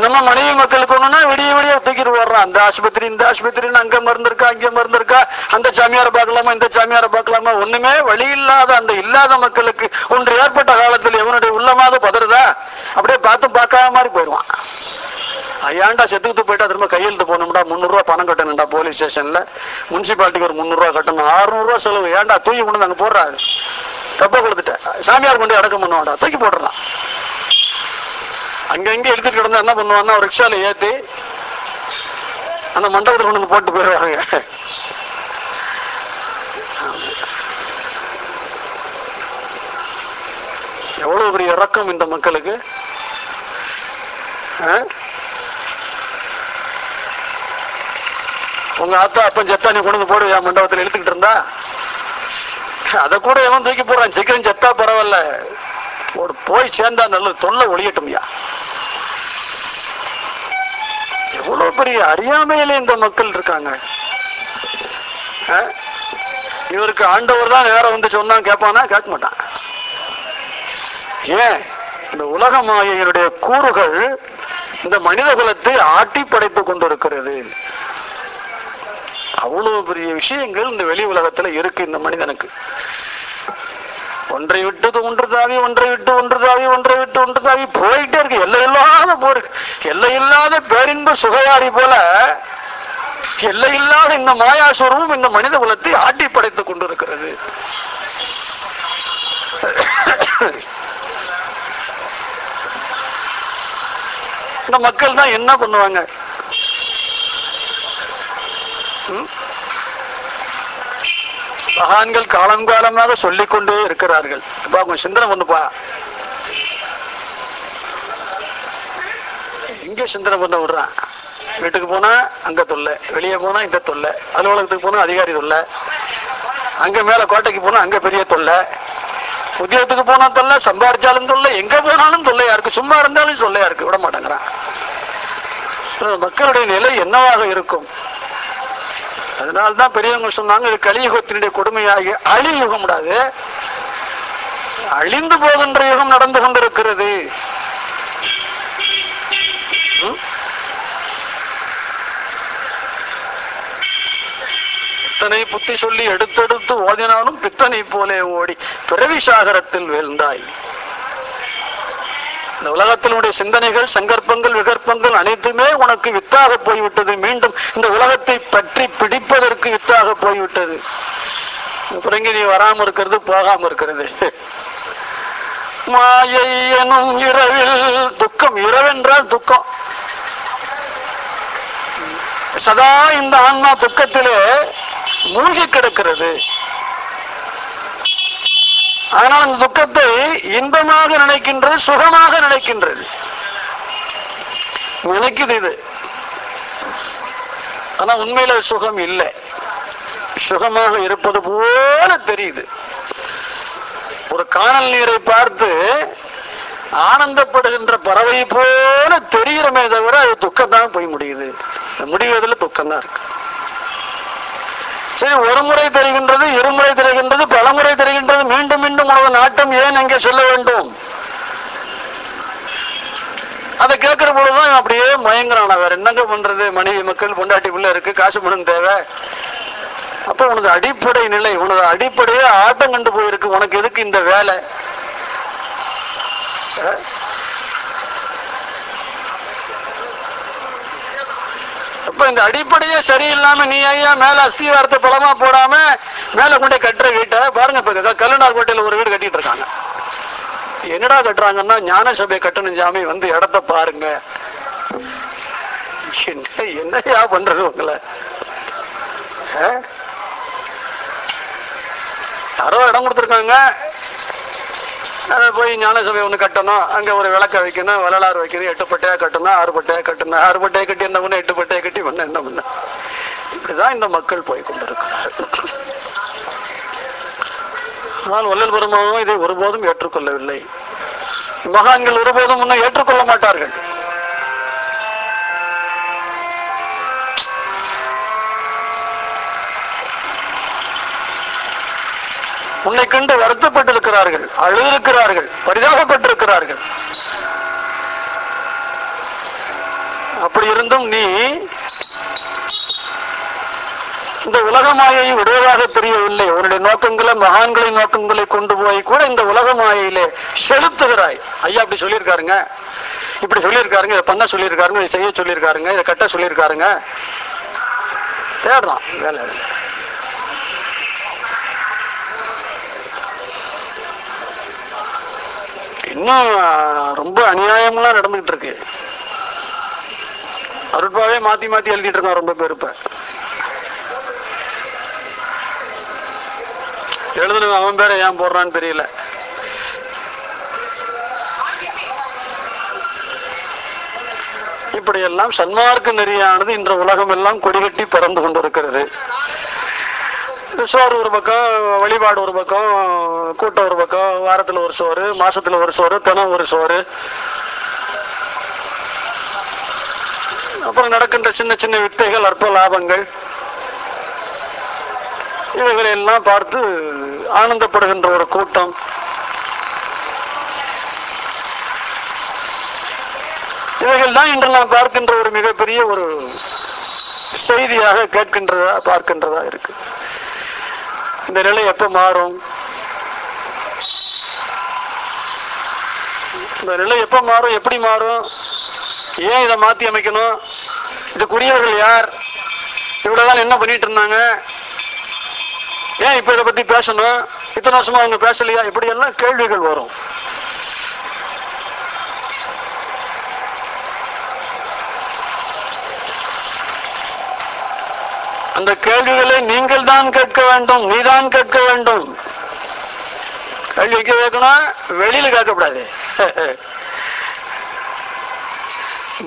நம்ம மனைவி மக்களுக்கு ஒண்ணுன்னா விடிய விடிய தூக்கிட்டு போடுறான் அந்த ஆஸ்பத்திரி இந்த ஆஸ்பத்திரின்னு அங்க மருந்து இருக்கா அங்கே மருந்து இருக்கா அந்த சாமியாரை பார்க்கலாமா இந்த சாமியாரை பார்க்கலாமா? ஒண்ணுமே வழி இல்லாத அந்த இல்லாத மக்களுக்கு ஒன்று ஏற்பட்ட காலத்தில் எவனுடைய உள்ளமாவது பதறுதா? அப்படியே பார்த்து பார்க்காத மாதிரி போயிடுவான். ஐயாண்டா செத்துக்கிட்டு போயிட்டா திரும்ப கையெழுத்து போகணும்டா முந்நூறுரூவா பணம் கட்டணும்டா போலீஸ் ஸ்டேஷன்ல முனிசிபாலிட்டிக்கு ஒரு முந்நூறுரூவா கட்டணும். அறுநூறுவா செலவு. ஏன்டா தூக்கி கொண்டு நாங்கள் போடுறாரு? தப்பை கொடுத்துட்டேன். சாமியார் கொண்டு அடக்கம் பண்ணுவான்டா. தூக்கி போட்டுறான் அங்கங்க எடுத்துட்டு கிடந்தா என்ன பண்ணுவான்னா ஒரு ரிக்ஷால ஏத்தி அந்த மண்டபத்தில் கொண்டு வந்து போட்டு போயிடுவாங்க எவ்வளவு பெரிய இறக்கம் இந்த மக்களுக்கு? ஆ? உங்க ஆத்தா அப்ப செத்தா நீ கொண்டு வந்து போடு என் மண்டபத்தில் இழுத்துக்கிட்டு இருந்தா? அதை கூட எவன் தூக்கி போடுறான்? சீக்கிரம் செத்தா பரவாயில்ல. ஒரு போய் சேர்ந்தா நல்லது. தொல்லை ஒழியட்டும்யா. எவ்வளவு பெரிய அறியாமையில இந்த மக்கள் இருக்காங்க. ஆ? இவருக்கு ஆண்டவர் தான் நேரம் வந்து சொன்னா கேட்பானா கேட்க மாட்டான். ஏன்? இந்த உலக மாயையினுடைய கூறுகள் இந்த மனித குலத்தை ஆட்டி படைத்துக் கொண்டிருக்கிறது. அவ்வளவு பெரிய விஷயங்கள் இந்த வெளி உலகத்துல இருக்கு இந்த மனிதனுக்கு. ஒன்றை விட்டு ஒன்று தாவி ஒன்றை விட்டு ஒன்று தாவி ஒன்றை விட்டு ஒன்று தாவி போயிட்டே இருக்கு. எல்லை இல்லாத போர். எல்லை இல்லாத பேரின்பு சுகையாரி போல எல்லை இல்லாத இந்த மாயாசுரமும் இந்த மனித குலத்தை ஆட்டி படைத்துக் கொண்டிருக்கிறது. இந்த மக்கள் தான் என்ன பண்ணுவாங்க? ம்? மகான்கள் காலம் காலமாக சொல்லிக் கொண்டே இருக்கிறார்கள். அப்பா உங்க சிந்தனை பண்ணுப்பா இங்க சிந்தனை பண்ண விடுறான். வீட்டுக்கு போனா அங்க தொல்லை வெளியே போனா இந்த தொல்லை அலுவலகத்துக்கு போனா அதிகாரி தொல்லை அங்க மேல கோட்டைக்கு போனா அங்க பெரிய தொல்லை உத்தியோகத்துக்கு போனா தொல்லை சம்பாரிச்சாலும் தொல்லை எங்க போனாலும் தொல்லையா இருக்கு சும்மா இருந்தாலும் தொல்லையா இருக்கு விட மாட்டேங்கிறான். மக்களுடைய நிலை என்னவாக இருக்கும்? அதனால்தான் பெரியவங்க சொன்னாங்க இது கலியுகத்தினுடைய கொடுமையாகி அழி யுகம் அழிந்து போகின்ற யுகம் நடந்து கொண்டிருக்கிறது. இத்தனை பித்தனை புத்தி சொல்லி எடுத்தெடுத்து ஓதினாலும் பித்தனை போலே ஓடி பிறவி சாகரத்தில் வீழ்ந்தாய். இந்த உலகத்தினுடைய சிந்தனைகள் சங்கற்பங்கள் விகற்பங்கள் அனைத்துமே உனக்கு வித்தாக போய்விட்டது. மீண்டும் இந்த உலகத்தை பற்றி பிடிப்பதற்கு வித்தாக போய்விட்டது. அப்புறம் நீ வராம இருக்கிறது போகாம இருக்கிறது. மாயை எனும் இரவில் துக்கம். இரவென்றால் துக்கம். சதா இந்த ஆன்மா துக்கத்திலே மூழ்கி கிடக்கிறது. ஆனால் அந்த துக்கத்தை இன்பமாக நினைக்கின்றது சுகமாக நினைக்கின்றது. நினைக்குது இது. ஆனா உண்மையில சுகம் இல்லை. சுகமாக இருப்பது போல தெரியுது. ஒரு காணல் நீரை பார்த்து ஆனந்தப்படுகின்ற பறவை போல தெரிகிறமே தவிர அது துக்கம் தான் போய் முடியுது. முடிவதில் துக்கம் தான் இருக்கு. சரி ஒரு முறை தெரிகின்றது இருமுறை தெரிகின்றது பலமுறை தெரிகின்றது மீண்டும் மீண்டும் உனது நாட்டம் ஏன் அங்கே சொல்ல வேண்டும்? அதை கேட்கிற பொழுதுதான் அப்படியே மயங்குறான் வேற என்னங்க பண்றது? மனைவி மக்கள் பொண்டாட்டி பிள்ளை இருக்கு காசு பணம் தேவை. அப்ப உனது அடிப்படை நிலை உனது அடிப்படையே ஆட்டம் கண்டு போயிருக்கு. உனக்கு எதுக்கு இந்த வேலை? இப்ப இந்த அடிப்படையே சரியில்லாம நீ ஐயா மேல அஸ்திவாரத்தை பலமா போடாம மேல கொண்டே கட்டுற வீட்டை பாருங்க இப்ப கல்லுநாள் கோட்டையில ஒரு வீடு கட்டிட்டு இருக்காங்க. என்னடா கட்டுறாங்கன்னா ஞான சபை கட்டணும் சாமி வந்து இடத்த பாருங்க. என்ன என்னையா பண்றது உங்களை? ஆ? யாரோ இடம் கொடுத்துருக்காங்க. போய் ஞானசபை ஒன்று கட்டணும். அங்கே ஒரு விளக்க வைக்கணும். வரலாறு வைக்கணும். எட்டு பட்டையா கட்டணும். ஆறு பட்டையா கட்டணும். ஆறு பட்டையை கட்டி என்ன பண்ண? எட்டு பட்டையை கட்டி பண்ண என்ன பண்ண? இப்படிதான் இந்த மக்கள் போய் கொண்டிருக்கிறார்கள். ஆனால் வள்ளல் பெருமாவும் இதை ஒருபோதும் ஏற்றுக்கொள்ளவில்லை. மகான்கள் ஒருபோதும் முன்ன ஏற்றுக்கொள்ள மாட்டார்கள். உன்னை கண்டு வருத்தப்பட்டிருக்கிறார்கள் அழுதிருக்கிறார்கள் பரிதாபப்பட்டிருக்கிறார்கள். அப்படி இருந்தும் நீ இந்த உலக மாயை விடுவதாக தெரியவில்லை. உன்னுடைய நோக்கங்களை மகான்களின் நோக்கங்களை கொண்டு போய் கூட இந்த உலக மாயையிலே செலுத்துகிறாய். ஐயா அப்படி சொல்லியிருக்காருங்க. இப்படி சொல்லியிருக்காருங்க இதை பண்ண சொல்லியிருக்காருங்க இதை செய்ய சொல்லியிருக்காருங்க இதை கட்ட சொல்லியிருக்காருங்க. தேடுறான் வேலை இன்னும் ரொம்ப அநியாயம்லாம் நடந்துகிட்டு இருக்கு அருட்பாவே மாத்தி மாத்தி எழுதிட்டு இருக்கான் ரொம்ப பேர் இப்ப. எழுதுனது அவன் பேரை ஏன் போடுறான்னு தெரியல. இப்படியெல்லாம் சன்மார்க்க நெறியானது இன்ற உலகம் எல்லாம் கொடிகட்டி பறந்து கொண்டிருக்கிறது. சோறு ஒரு பக்கம் வழிபாடு ஒரு பக்கம் கூட்டம் ஒரு பக்கம் வாரத்தில் ஒரு சோறு மாசத்துல ஒரு சோறு தினம் ஒரு சோறு. அப்புறம் நடக்கின்ற சின்ன சின்ன வித்தைகள் அற்ப லாபங்கள். இவைகளை எல்லாம் பார்த்து ஆனந்தப்படுகின்ற ஒரு கூட்டம். இவைகள் தான் இன்று நாம் பார்க்கின்ற ஒரு மிகப்பெரிய ஒரு செய்தியாக கேட்கின்றதா பார்க்கின்றதா இருக்கு. இந்த நிலை எப்ப மாறும்? இந்த நிலை எப்ப மாறும் எப்படி மாறும்? ஏன் இதை மாத்தி அமைக்கணும்? இதுக்குரியவர்கள் யார்? இவ்வளவுதான் என்ன பண்ணிட்டு இருந்தாங்க? ஏன் இப்ப இதை பத்தி பேசணும்? இத்தனை வருஷமா அவங்க பேசலையா? இப்படி எல்லாம் கேள்விகள் வரும். அந்த கேள்விகளை நீங்கள் தான் கேட்க வேண்டும் நீதான் கேட்க வேண்டும். கேள்வி கேட்கணும் வெளியில கேட்கக்கூடாது.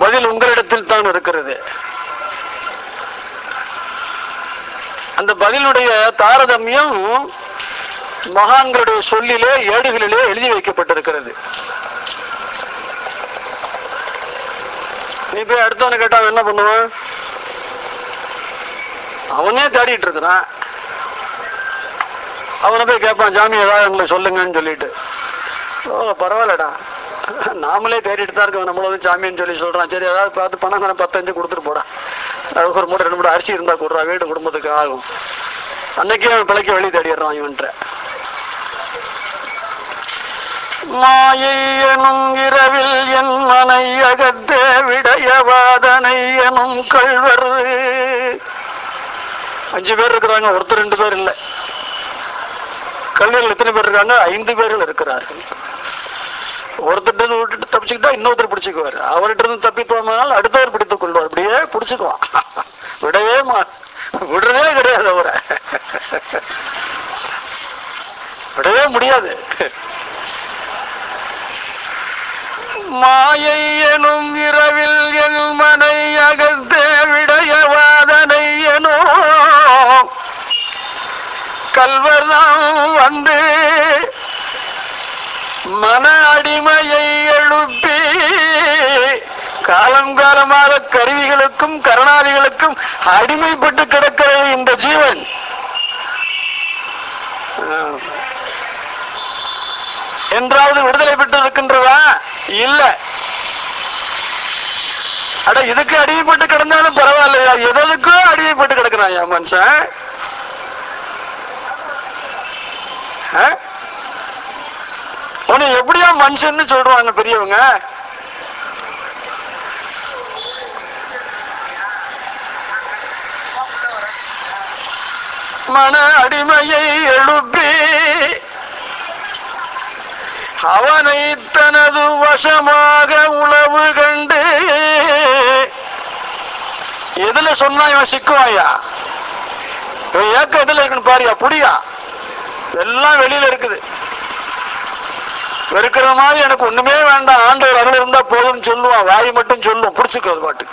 பதில் உங்களிடத்தில் தான் இருக்கிறது. அந்த பதிலுடைய தாரதமியம் மகான்களுடைய சொல்லிலே ஏடுகளிலே எழுதி வைக்கப்பட்டிருக்கிறது. நீ போய் அடுத்தவனை கேட்டா என்ன பண்ணுவான்? அவனே தேடிட்டு இருக்கிறான். அவனை போய் கேட்பான் ஜாமி ஏதாவது எங்களை சொல்லுங்கன்னு சொல்லிட்டு. ஓ பரவாயில்லடா. நாமளே தேடிட்டு தான் இருக்கோம். நம்மள வந்து சாமின்னு சொல்லி சொல்றான். சரி ஏதாவது பார்த்து பணம் கணக்கு பத்தஞ்சு கொடுத்துட்டு போடா. அதுக்கு ஒரு மூட்டை ரெண்டு மூட்டை அரிசி இருந்தா கொடுறா. வீடு குடும்பத்துக்கு ஆகும். அன்னைக்கே அவன் பிழைக்க வெளியே தேடிடுறான் இவன்ட்ட. மாயை எனும் இரவில் என் மனை அகத்தே விடயவாதனை எனும் அஞ்சு பேர் இருக்கிறாங்க ஒருத்தர் ரெண்டு பேர் இல்லை. கல்வியில் எத்தனை பேர் இருக்காங்க? ஐந்து பேர்கள் இருக்கிறார்கள். ஒருத்தர் இருந்து விட்டுட்டு தப்பிச்சுக்கிட்டா இன்னொருத்தர் பிடிச்சிக்குவார். அவர்கிட்ட இருந்து தப்பித்தோம்னால் அடுத்தவர் பிடித்துக் கொள்வார். அப்படியே பிடிச்சிக்குவான். விடவே மா விடுறதே கிடையாது அவரை. விடவே முடியாது. மாயை எனும் இரவில் என் மனை அகத்தே விடைய கல்வர்தான் வந்து மன அடிமையை எழுப்பி காலம் காலமாக கருவிகளுக்கும் கருணாதிகளுக்கும் அடிமைப்பட்டு கிடக்கிறது இந்த ஜீவன். என்றாவது விடுதலை பெற்று இருக்கின்றதா இல்ல. அட இதுக்கு அடிமைப்பட்டு கிடந்தாலும் பரவாயில்லையா? எதற்கோ அடிமைப்பட்டு கிடக்கிறான் மனுஷன்? உன்னை எப்படியா மனுஷன் சொல்றாங்க பெரியவங்க? மன அடிமையை எழுப்பி அவனை தனது வசமாக உளவு கண்டு எதுல சொன்னா இவன் சிக்குவாயா? இவன் ஏக்க எதுல இருக்குன்னு பாரியா புடியா எல்லாம் வெளியில இருக்குது. வெறுக்கிற மாதிரி எனக்கு ஒண்ணுமே வேண்டாம். ஆண்டவர் அருள் இருந்தா போதும்னு சொல்லுவான். வாய் மட்டும் சொல்லும். புடிச்சுக்கோ அது பாட்டு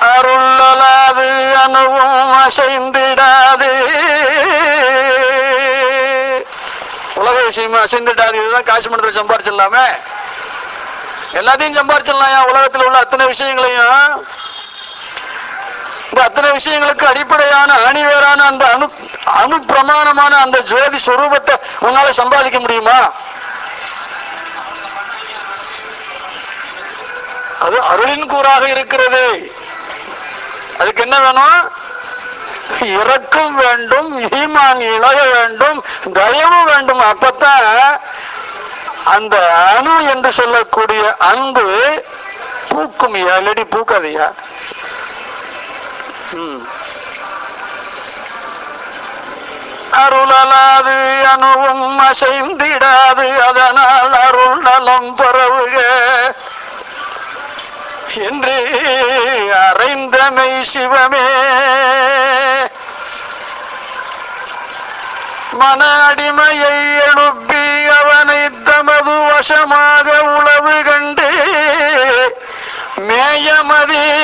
அருளலாது அணுவும் அசைந்திடாது. உலக விஷயமா அசைந்துட்டாது இதுதான் காசு மண்டல சம்பாரிச்சிடலாமே. எல்லாத்தையும் சம்பாரிச்சிடலாம் உலகத்தில் உள்ள அத்தனை விஷயங்களையும் இந்த அத்தனை விஷயங்களுக்கு அடிப்படையான அணிவேரான அந்த அணு அணு பிரமாணமான அந்த ஜோதி சுரூபத்தை உன்னால சம்பாதிக்க முடியுமா? அது அருளின் கூறாக இருக்கிறது. அதுக்கு என்ன வேணும்? இறக்கும் வேண்டும் ஈமான் இழக வேண்டும் தயவு வேண்டும். அப்பத்தான் அந்த அணு என்று சொல்லக்கூடிய அன்பு பூக்கும். இல்லடி பூக்காதையா? அருளலாது அணுவும் அசைந்திடாது அதனால் அருள் நலம் பரவுக. என்று அறைந்தமை சிவமே. மன அடிமையை எழுப்பி அவனை தமது வசமாக உளவு கண்டு மேயமதி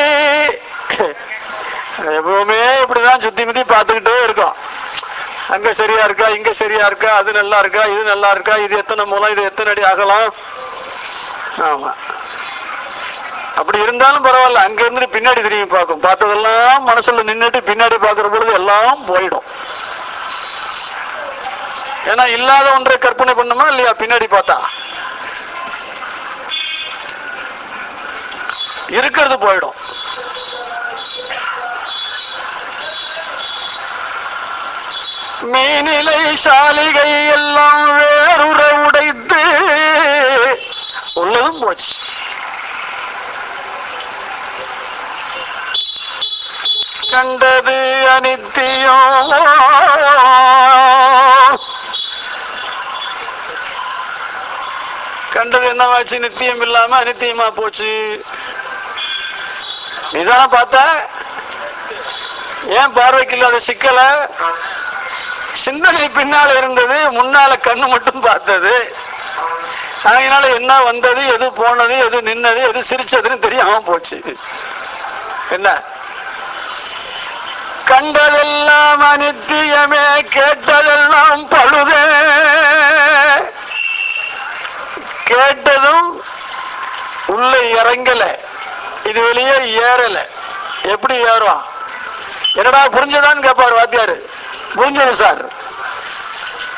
எப்பவுமே இப்படிதான் சுத்தி முத்தி பார்த்துக்கிட்டே இருக்கோம். அங்க சரியா இருக்கா இங்க சரியா இருக்கா அது நல்லா இருக்கா இது நல்லா இருக்கா இது எத்தனை மூலம் இது எத்தனை அடி ஆகலாம் ஆமா. அப்படி இருந்தாலும் பரவாயில்ல அங்க இருந்து பின்னாடி திரும்பி பார்க்கும். பார்த்ததெல்லாம் மனசுல நின்றுட்டு பின்னாடி பாக்குற பொழுது எல்லாம் போயிடும். ஏன்னா இல்லாத ஒன்றை கற்பனை பண்ணுமா இல்லையா? பின்னாடி பார்த்தா. இருக்கிறது போயிடும். மேனிலை சாலிகை எல்லாம் வேறுற உடைத்து உள்ளதும் போச்சு. கண்டது அனித்தியம் கண்டது என்னவாச்சு? நித்தியம் இல்லாம அனித்தியமா போச்சு. நீதான பார்த்த? ஏன் பார்வைக்கு இல்லாத சிக்கலை? சிந்தனை பின்னால இருந்தது முன்னால கண்ணு மட்டும் பார்த்தது. அதனால என்ன வந்தது எது போனது எது நின்னது எது சிரிச்சதுன்னு தெரியாம போச்சு. என்ன? கண்டதெல்லாம் அனித்தியமே கேட்டதெல்லாம் பழுதே. கேட்டதும் உள்ள இறங்கல. இது வெளியே ஏறல. எப்படி ஏறும்? என்னடா புரிஞ்சதான்னு கேட்பாரு வாத்தியாரு. புரிஞ்சது சார்.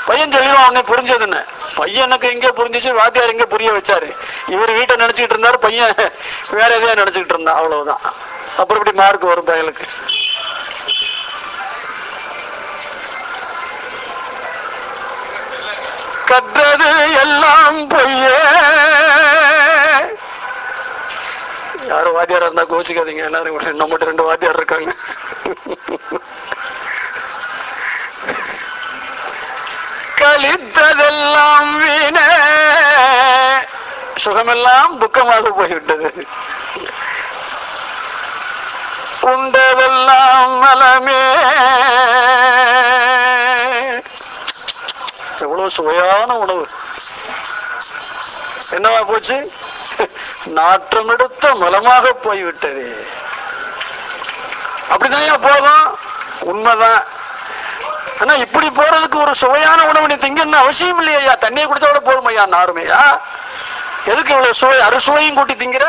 பையன் சொல்லிடுவான் உன்னை புரிஞ்சதுன்னு. பையனுக்கு எங்க புரிஞ்சிச்சு வாத்தியார் எங்க புரிய வச்சாரு. இவர் வீட்டை நினைச்சுக்கிட்டு இருந்தாரு பையன் வேற எதையா நினைச்சுக்கிட்டு இருந்தான் அவ்வளவுதான். அப்புறம் இப்படி மார்க் வரும் பையனுக்கு கற்றது எல்லாம் பொய்யே. யாரும் வாத்தியாரா இருந்தா கோச்சிக்காதீங்க எல்லாரும் நம்மகிட்ட ரெண்டு வாத்தியார் இருக்காங்க. கழித்ததெல்லாம் வீண. சுகமெல்லாம் துக்கமாக போய்விட்டது. உண்டதெல்லாம் மலமே எவ்வளவு சுவையான உணவு. என்னவா போச்சு? நாற்றமெடுத்த மலமாக போய்விட்டது. அப்படிதான் போதும் உண்மைதான். ஆனா இப்படி போறதுக்கு ஒரு சுவையான உணவு நீ திங்கன்னு அவசியம் இல்லையா தண்ணியை குடித்தோட கூட போதும் ஐயா நாருமையா எதுக்கு இவ்வளவு சுவை? அறுசுவையும் கூட்டி திங்கிற.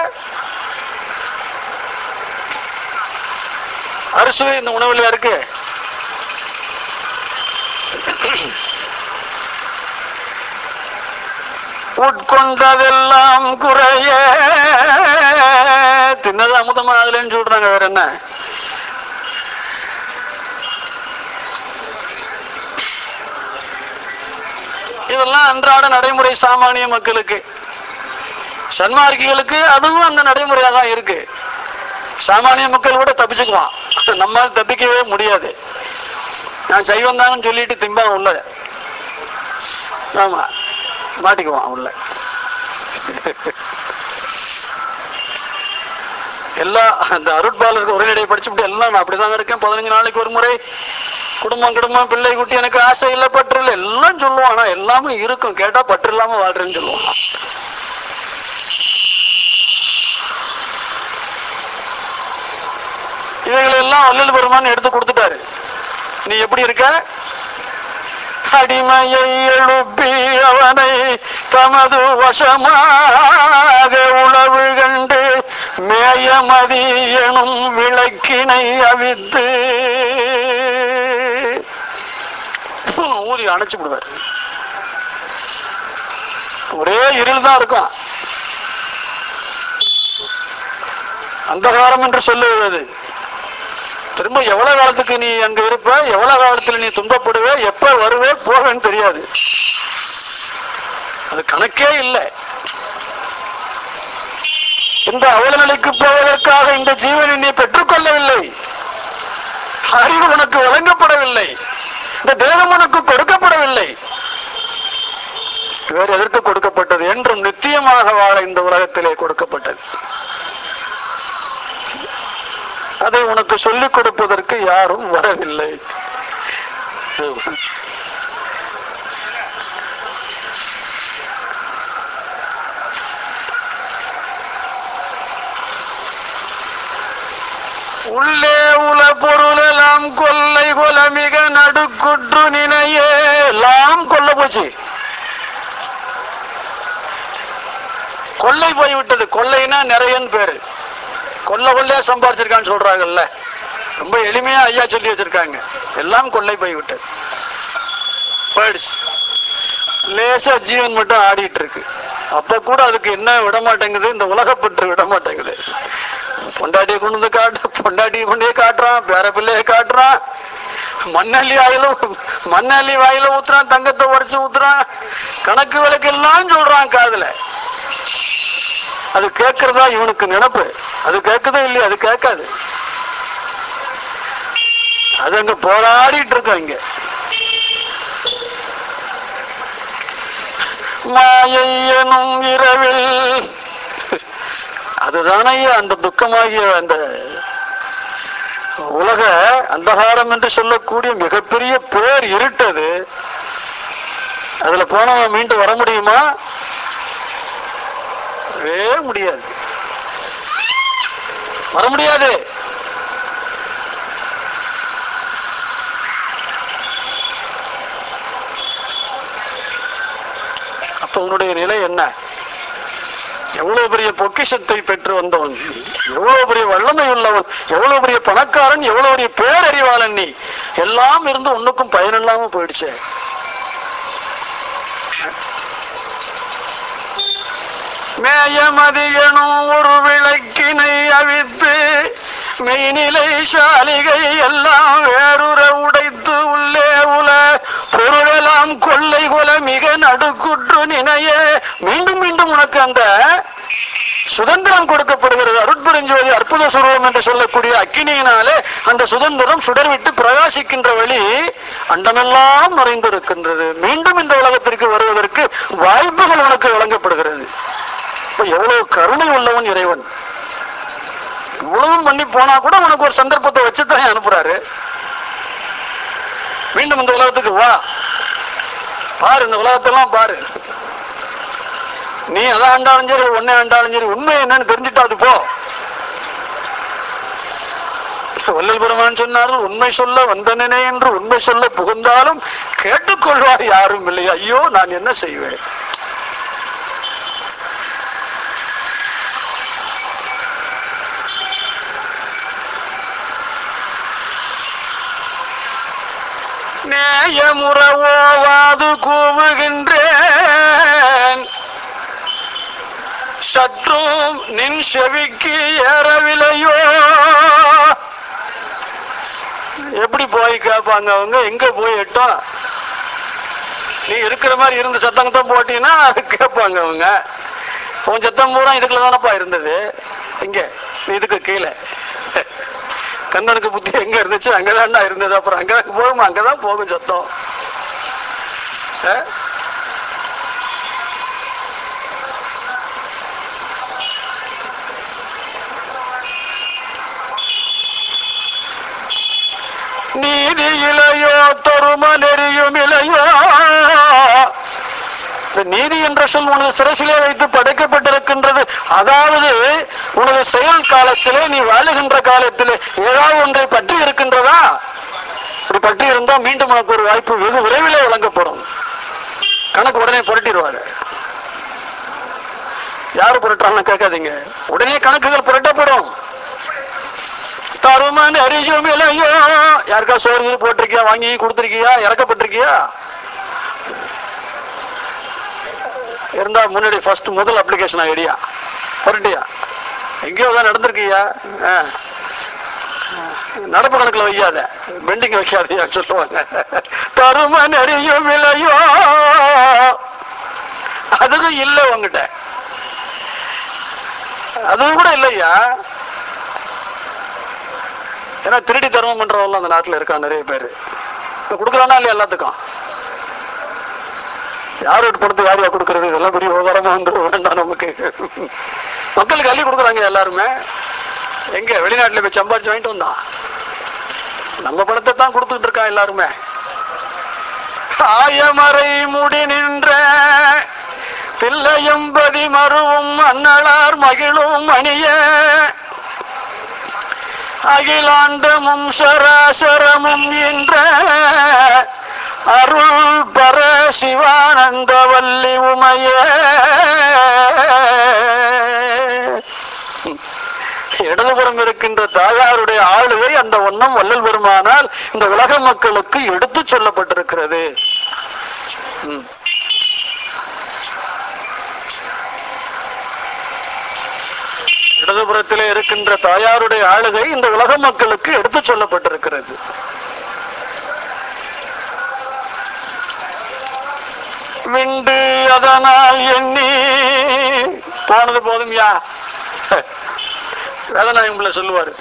அறுசுவை இந்த உணவுல இருக்கு. உட்கொண்டதெல்லாம் குறைய. தின்னது அமுதமா அதுலன்னு சொல்றாங்க வேற என்ன? இதெல்லாம் அன்றாட நடைமுறை சாமானிய மக்களுக்கு. சன்மார்க்கிகளுக்கு அதுவும் அந்த நடைமுறையா தான் இருக்கு. சாமானிய மக்கள் கூட தப்பிச்சுக்குவான். நம்மால தப்பிக்கவே முடியாது. நான் சைவம் தான் சொல்லிட்டு திம்பா உள்ள. ஆமா. மாட்டிக்குவான் உள்ள. எல்லா அந்த அருட்பாலருக்கு உரைநடை படிச்சுட்டு எல்லாம் நான் அப்படிதான் இருக்கேன். பதினஞ்சு நாளைக்கு ஒரு முறை குடும்பம் குடும்பம் பிள்ளை குட்டி எனக்கு ஆசை இல்ல பற்று இல்லை. எல்லாம் சொல்லுவான் ஆனா எல்லாமே இருக்கும். கேட்டா பற்று இல்லாம வாழ்றேன்னு சொல்லுவான் இவைகளை எல்லாம் வள்ளல் பெருமான் எடுத்து கொடுத்துட்டாரு. நீ எப்படி இருக்க? அடிமையை எழுப்பி அவனை தமது வசமாக உழவு கண்டு மேயமதி எனும் விளக்கினை அவித்து ஊதி அணைச்சு விடுவார் ஒரே இருள் தான் இருக்கும் அந்தகாரம் என்று சொல்லுவது திரும்ப எவ்வளவு காலத்துக்கு நீ அங்க இருப்ப? எவ்வளவு காலத்துல நீ துன்பப்படுவ? எப்ப வருவே? போவேன்னு தெரியாது. அது கணக்கே இல்லை. இந்த அவல நிலைக்கு போவதற்காக இந்த ஜீவனை நீ பெற்றுக்கொள்ளவில்லை. அறிவு உனக்கு வழங்கப்படவில்லை. இந்த தேகம் உனக்கு கொடுக்கப்படவில்லை. வேறு எதற்கு கொடுக்கப்பட்டது என்றும் நித்தியமாக வாழ இந்த உலகத்திலே கொடுக்கப்பட்டது. அதை உனக்கு சொல்லிக் கொடுப்பதற்கு யாரும் வரவில்லை. உள்ளே உல பொருளெல்லாம் கொல்லை கொல மிக நடுக்குற்று நினையே. எல்லாம் கொல்ல போச்சு. கொள்ளை போய்விட்டது கொள்ளைனா நிறையன்னு பேரு. கொல்ல கொள்ளையா சம்பாரிச்சிருக்கான்னு சொல்றாங்கல்ல. ரொம்ப எளிமையா ஐயா சொல்லி வச்சிருக்காங்க. எல்லாம் கொள்ளை போய்விட்டது போயிடுச்சு. லேசா ஜீவன் மட்டும் ஆடிட்டு இருக்கு. அப்ப கூட அதுக்கு என்ன விட மாட்டேங்குது இந்த உலகப்பற்று விட மாட்டேங்குது பொண்டாட்டியை கொண்டு வந்து காட்டு பொண்டாட்டியை கொண்டே காட்டுறான் பேர பிள்ளைய காட்டுறான். மண்ணள்ளி வாயில மண்ணள்ளி வாயில ஊத்துறான் தங்கத்தை உடச்சு ஊத்துறான். கணக்கு விளக்கு எல்லாம் சொல்றான் காதுல. அது கேட்கறதா இவனுக்கு நினப்பு? அது கேட்குதோ இல்லையா அது கேட்காது. அது அங்க போராடிட்டு இருக்கோம் இங்க. மாயையனும் இரவில் அதுதானையே அந்த துக்கமாகிய அந்த உலக அந்தகாரம் என்று சொல்லக்கூடிய மிகப்பெரிய பேர் இருட்டது. அதுல போனவன் மீண்டும் வர முடியுமா? வரவே முடியாது. வர முடியாது. அப்ப உன்னுடைய நிலை என்ன? எவ்வளவு பெரிய பொக்கிஷத்தை பெற்று வந்தவன்? எவ்வளவு பெரிய வல்லமை உள்ளவன்? எவ்வளவு பெரிய பணக்காரன்? எவ்வளவு பெரிய பேரறிவாளன் நீ? எல்லாம் இருந்து ஒண்ணுக்கும் பயனில்லாம போயிடுச்சு. மேயமதியனும் ஒரு விளக்கினை அவித்து மெய்நிலை சாலிகை எல்லாம் வேறுற உடைத்து உள்ளே உல பொருளெல்லாம் கொள்ளை கொல மிக நடுக்குற்று நினைய. மீண்டும் மீண்டும் உனக்கு அந்த சுதந்திரம் கொடுக்கப்படுகிறது. அருட்பெருஞ்சோதி அற்புத சுரூபம் என்று சொல்லக்கூடிய அக்கினியினாலே அந்த சுதந்திரம் சுடர்விட்டு பிரகாசிக்கின்ற வழி அண்டமெல்லாம் நிறைந்திருக்கின்றது. மீண்டும் இந்த உலகத்திற்கு வருவதற்கு வாய்ப்புகள் உனக்கு வழங்கப்படுகிறது. இப்ப எவ்வளவு கருணை உள்ளவன் இறைவன். இவ்வளவும் பண்ணி போனா கூட உனக்கு ஒரு சந்தர்ப்பத்தை வச்சுத்தான் அனுப்புறாரு. மீண்டும் இந்த உலகத்துக்கு வா. பாரு இந்த உலகத்தெல்லாம் பாரு. நீ எதை ஆண்டாலும் சரி ஒன்னே ஆண்டாலும் சரி உண்மை என்னன்னு தெரிஞ்சுட்டா அது போ. வல்லல் பெருமான் சொன்னார்கள் உண்மை சொல்ல வந்தனே என்று உண்மை சொல்ல புகுந்தாலும் கேட்டுக்கொள்வார் யாரும் இல்லை. ஐயோ நான் என்ன செய்வேன்? நேயமுறவோவாது கூவுகின்றேன். சற்றும் நின் செவிக்கு ஏறவில்லையோ? எப்படி போய் கேட்பாங்க அவங்க? எங்க போய் எட்டோம் நீ இருக்கிற மாதிரி இருந்த சத்தம் தான் போட்டீங்கன்னா அது கேட்பாங்க அவங்க. உன் சத்தம் பூரா இதுக்குள்ள தானப்பா இருந்தது? இங்க நீ இதுக்கு கீழே. கண்ணனுக்கு புத்தி எங்க இருந்துச்சு அங்கதான் இருந்தது. அப்புறம் அங்க போகும்? அங்கதான் போகும் சத்தம். நீதி இலையோ தரும நெறியும் இலையோ நீதி என்ற சொல் உனது சிரசிலே வைத்து படைக்கப்பட்டிருக்கின்றது. அதாவது உனது செயல் காலத்திலே நீ வாழுகின்ற காலத்திலே ஏதாவது ஒன்றை பற்றி இருக்கின்றதா? இப்படி பற்றி இருந்தா மீண்டும் உனக்கு ஒரு வாய்ப்பு வெகு விரைவிலே வழங்கப்படும். கணக்கு உடனே புரட்டிடுவாரு. யாரு புரட்டான்னு கேட்காதீங்க. உடனே கணக்குகள் புரட்டப்படும். தருமன் அறியும் இல்லையோ? யாருக்கா சோறு போட்டிருக்கியா வாங்கி கொடுத்துருக்கியா இறக்கப்பட்டிருக்கியா? இருந்தால் முன்னாடி ஃபர்ஸ்ட் முதல் அப்ளிகேஷன் ஐடியா. புரட்டியா. எங்கேயோ தான் நடந்திருக்கியா? ஆ. நடப்பு கணக்கில் வையாத. பெண்டிங் வைக்காதயா சொல்லுவாங்க. தரும அறியும் விலையோ அதுவும் இல்லை உங்ககிட்ட. அதுவும் கூட இல்லையா? ஏன்னா திருடி தர்மம் பண்றவங்க அந்த நாட்டில் இருக்கான் நிறைய பேர். இப்போ கொடுக்குறானா இல்லையா எல்லாத்துக்கும்? யார் வீட்டு பணத்தை யார் கொடுக்கறது? இதெல்லாம் பெரிய விவகாரமா வந்துடும். வேண்டாம் நமக்கு மக்களுக்கு அள்ளி கொடுக்குறாங்க எல்லாருமே. எங்க? வெளிநாட்டுல போய் சம்பாரிச்சு வாங்கிட்டு வந்தான் நம்ம பணத்தை தான் கொடுத்துட்டு இருக்கான் எல்லாருமே. ஆயமறை முடி நின்ற பிள்ளையம்பதி மருவும் அன்னலார் மகிழும் அணிய அகிலாண்டமும் சராசரமும் என்ற அருள் பர சிவானந்த வல்லி உமைய இடதுபுறம் இருக்கின்ற தாயாருடைய ஆளுகை அந்த ஒன்னம் வல்லல் பெருமானால் இந்த உலக மக்களுக்கு எடுத்துச் சொல்லப்பட்டிருக்கிறது. ம். இடதுபுறத்திலே இருக்கின்ற தாயாருடைய ஆளுகை இந்த உலக மக்களுக்கு எடுத்துச் சொல்லப்பட்டிருக்கிறது. விண்டு அதனால் எண்ணி. போனது போதும்யா. அதனால் உங்களை சொல்லுவாரு.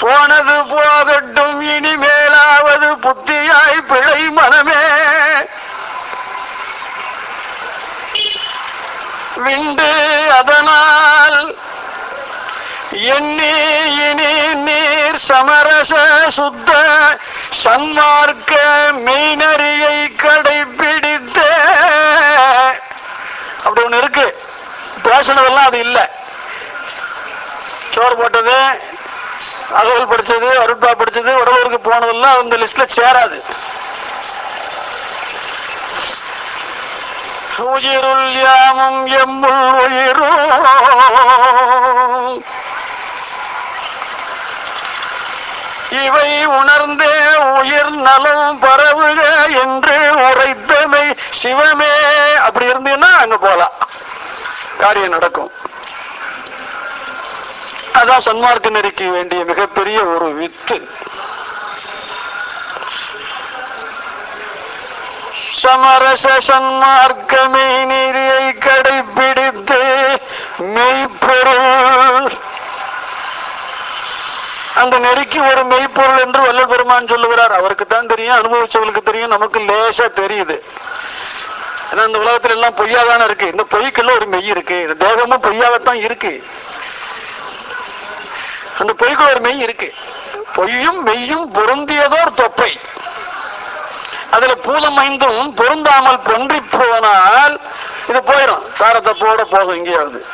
போனது போகட்டும் இனிமேலாவது புத்தியாய் பிழை மனமே. விண்டு அதனால் எண்ணி இனி நீர் சமரச சுத்த சன்மார்க்க மெய்நறியை கடை பேசினதெல்லாம் அது இல்லை. சோறு போட்டது அகவல் படிச்சது அருட்பா படிச்சது உடலூருக்கு போனதெல்லாம் அந்த லிஸ்ட்ல சேராது. உயிருள் யாமும் எம்முள் உயிரோ. இவை உணர்ந்தே உயிர் நலம் பரவுக என்று உரைத்தமை சிவமே. அப்படி இருந்தீங்கன்னா அங்க போலாம். காரியம் நடக்கும். அதான் சன்மார்க்க நெறிக்கு வேண்டிய மிகப்பெரிய ஒரு வித்து. சமரச சன்மார்க்கமே நெறியை கடைபிடித்து மெய்ப்பொருள். அந்த நெறிக்கு ஒரு மெய்ப்பொருள் என்று வல்ல பெருமான் சொல்லுகிறார். அவருக்கு தான் தெரியும் அனுபவிச்சவங்களுக்கு தெரியும் நமக்கு லேசா தெரியுது. ஏன்னா இந்த உலகத்துல எல்லாம் பொய்யாதானே இருக்கு. இந்த பொய்க்குள்ள ஒரு மெய் இருக்கு. இந்த தேகமும் பொய்யாகத்தான் இருக்கு. அந்த பொய்க்குள்ள ஒரு மெய் இருக்கு. பொய்யும் மெய்யும் பொருந்தியதோர் தொப்பை. அதுல பூதம் ஐந்தும் பொருந்தாமல் பொன்றி போனால் இது போயிடும் சாரத்தப்போட போகும் எங்கேயாவது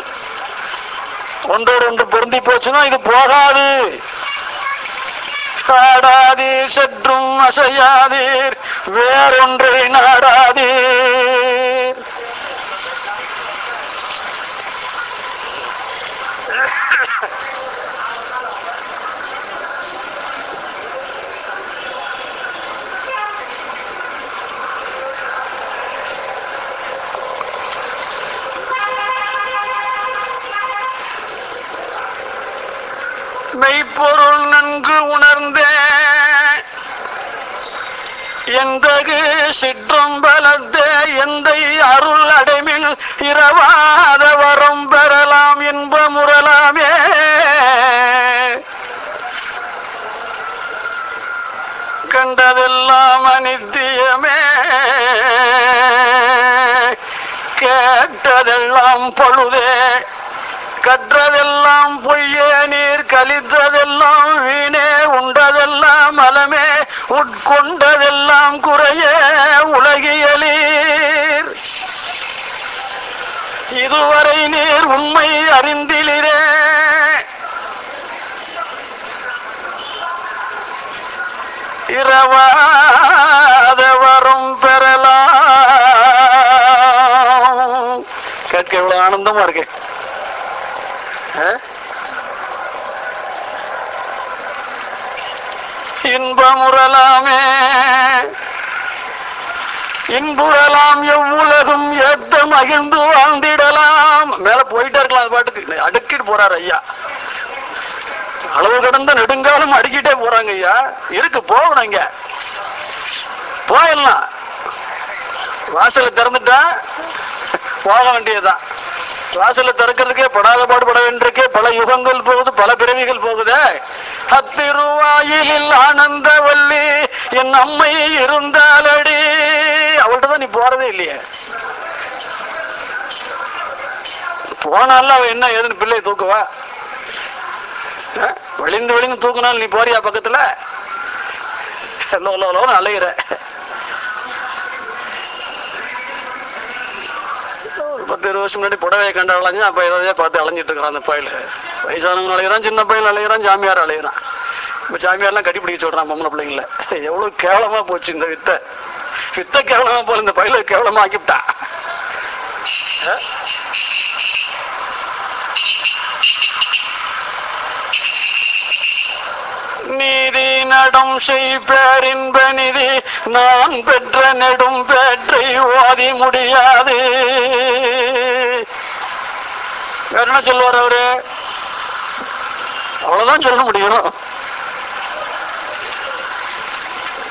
ஒன்றோடு ஒன்று பொருந்தி போச்சுன்னா இது போகாது. காடாதீர் சற்றும் அசையாதீர் வேறொன்றை நாடாதீர். மெய்ப்பொருள் நன்கு எந்தகு சிற்றம்பலத்தே எந்தை அருள் அடைமின் இரவாத வரம் பெறலாம் இன்பமுறலாமே கண்டதெல்லாம் அனித்தியமே. கேட்டதெல்லாம் பொழுதே. கற்றதெல்லாம் பொய்யே நீர் கழித்ததெல்லாம் உட்கொண்டதெல்லாம் குறைய உலகியலீர் இதுவரை நீர் உண்மை அறிந்திலிரே. இரவாத வரும் பெறலாம். கேட்க எவ்வளவு ஆனந்தமா இருக்கு. இன்பமுறலாமே. இன்புறலாம் எவ்வுலகும் ஏத்த மகிழ்ந்து வாழ்ந்திடலாம். மேல போயிட்டே இருக்கலாம் அது பாட்டுக்கு அடுக்கிட்டு போறாரு ஐயா. அளவு கடந்த நெடுங்காலம் அடிக்கிட்டே போறாங்க ஐயா. இருக்கு போகணும் இங்க. போயிடலாம். வாசலை திறந்துட்டா போக வேண்டியதுதான். கிளாஸில் திறக்கிறதுக்கே படாத பாடுபட வேண்டியிருக்கே பல யுகங்கள் போகுது பல பிறவிகள் போகுதே. அத்திருவாயிலில் ஆனந்த வள்ளி என் அம்மை இருந்தாலடி. அவள்கிட்ட தான் நீ போறதே இல்லையே. போனால அவ என்ன ஏதுன்னு பிள்ளை தூக்குவா? ஆ? வழிந்து வழிந்து தூக்குனாலும் நீ போறியா பக்கத்துல? லோ லோ லோன்னு அலையிற. பத்து இருபது வருஷம் முன்னாடி புடவையை கண்டு அலைஞ்சு அப்ப ஏதாவது பார்த்து அலைஞ்சிட்டு இருக்கிறான் அந்த பயில வயசானவங்க அலைகிறான் சின்ன பயில் அலைகிறான் சாமியார் அலைகிறான் இப்ப சாமியார்லாம் கட்டி பிடிக்க சொல்றான் பொம்பளை பிள்ளைங்கள. எவ்வளவு கேவலமா போச்சு இந்த வித்தை. வித்தை கேவலமா போல இந்த பயில கேவலமா ஆக்கிவிட்டா. ஆ? நீதி நடும் செய்பேரின்ப நிதி. நான் பெற்ற நெடும் பேற்றை ஓதி முடியாது. வேற என்ன சொல்லுவார் அவரு? அவ்வளவுதான் சொல்ல முடியும்.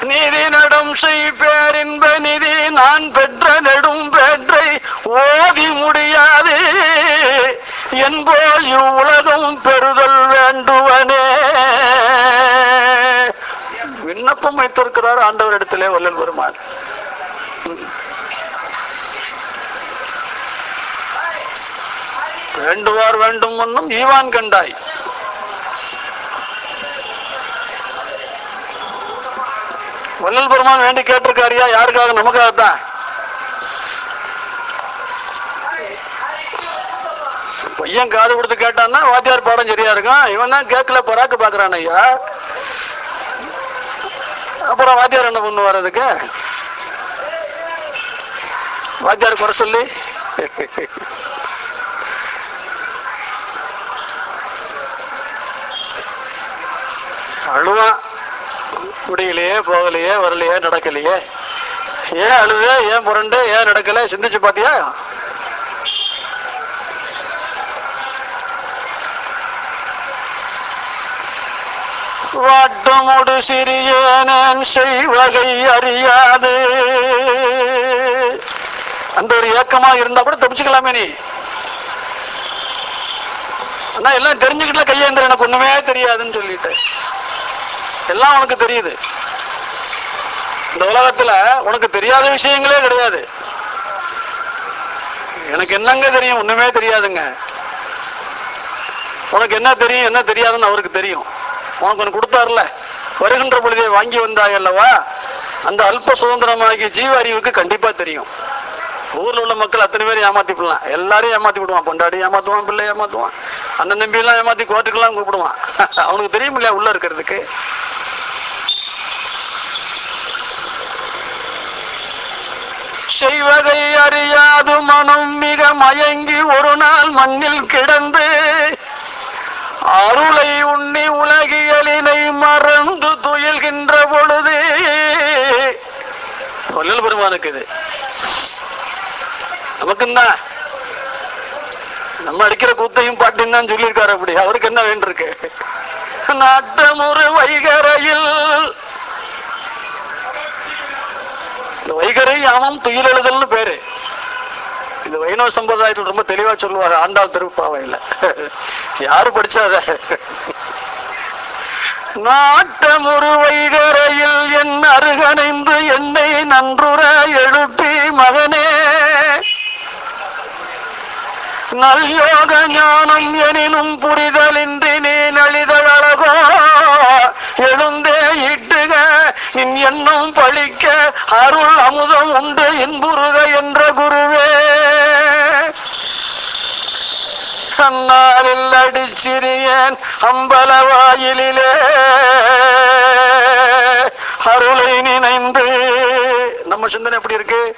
நீதி நடும் செய்பேரின்ப நிதி. நான் பெற்ற நெடும் பேற்றை ஓதி முடியாது. என்போல் இவ்வுலகம் பெறுதல் விண்ணப்பம் வைத்திருக்கிறார் ஆண்டவர் இடத்திலே வல்லல் பெருமாள். வேண்டுவார் வேண்டும் ஒன்னும் ஈவான் கண்டாய். வல்லல் பெருமான் வேண்டி கேட்டிருக்காரியா? யாருக்காக? நமக்காகத்தான். பையன் காது கொடுத்து கேட்டான்னா வாத்தியார் பாடம் சரியா இருக்கும். இவன் தான் கேட்கல பராக்கு பாக்குறான் ஐயா. அப்புறம் வாத்தியார் என்ன பண்ணுவார் அதுக்கு? வாத்தியார் குறை சொல்லி. அழுவான் முடியலையே போகலையே வரலையே நடக்கலையே. ஏன் அழுது? ஏன் புரண்டு? ஏன் நடக்கல? சிந்திச்சு பாத்தியா வாட்டமுடு சிறியேனேன் செய்வகை அறியாது. அந்த ஒரு ஏக்கமா இருந்தா கூட தப்பிச்சுக்கலாமே நீ. ஆனா எல்லாம் தெரிஞ்சுக்கிட்டல கையேந்திர எனக்கு ஒண்ணுமே தெரியாதுன்னு சொல்லிட்டு. எல்லாம் உனக்கு தெரியுது. இந்த உலகத்துல உனக்கு தெரியாத விஷயங்களே கிடையாது. எனக்கு என்னங்க தெரியும்? ஒண்ணுமே தெரியாதுங்க. உனக்கு என்ன தெரியும் என்ன தெரியாதுன்னு அவருக்கு தெரியும். உனக்கு ஒன்று கொடுத்தாருல. வருகின்ற பொழுதே வாங்கி வந்தாய் அல்லவா? அந்த அல்ப சுதந்திரமாகிய ஜீவ அறிவுக்கு கண்டிப்பா தெரியும். ஊர்ல உள்ள மக்கள் அத்தனை பேரும் ஏமாத்தி விடலாம் எல்லாரையும் ஏமாத்தி விடுவான். பொண்டாடி ஏமாத்துவான் பிள்ளை ஏமாத்துவான். அண்ணன் நம்பி எல்லாம் ஏமாத்தி கோர்ட்டுக்கெல்லாம் கூப்பிடுவான். (laughs) அவனுக்கு தெரியும் இல்லையா உள்ள இருக்கிறதுக்கு? செய்வதை அறியாது மனம் மிக மயங்கி ஒரு நாள் மண்ணில் கிடந்து அருளை உண்ணி உலகியலினை மறந்து துயில்கின்ற பொழுது. தொழில் பெருமானுக்கு இது. நமக்குந்தான் நம்ம அடிக்கிற கூத்தையும் பாட்டின்னு தான் சொல்லியிருக்காரு அப்படி. அவருக்கு என்ன வேண்டியிருக்கு? நாட்டமுறு வைகரையில். இந்த வைகரை யாமம் துயில் எழுதல்னு பேரு. இந்த வைணவ சம்பிரதாயத்தில் ரொம்ப தெளிவா சொல்லுவாங்க ஆண்டாள் திருப்பாவையில யாரு படிச்சாத நாட்டமுறு வைகரையில் என் அருகணைந்து என்னை நன்றுற எழுப்பி மகனே. நல்யோக ஞானம் எனினும் புரிதலின்றி நீ அழகோ. எழுந்தே இட்டுக நின் எண்ணம் பழிக்க அருள் அமுதம் உண்டு இன்புறுக என்ற சிறியன் அம்பல வாயிலே அருளை நினைந்து. நம்ம சிந்தனை எப்படி இருக்கு?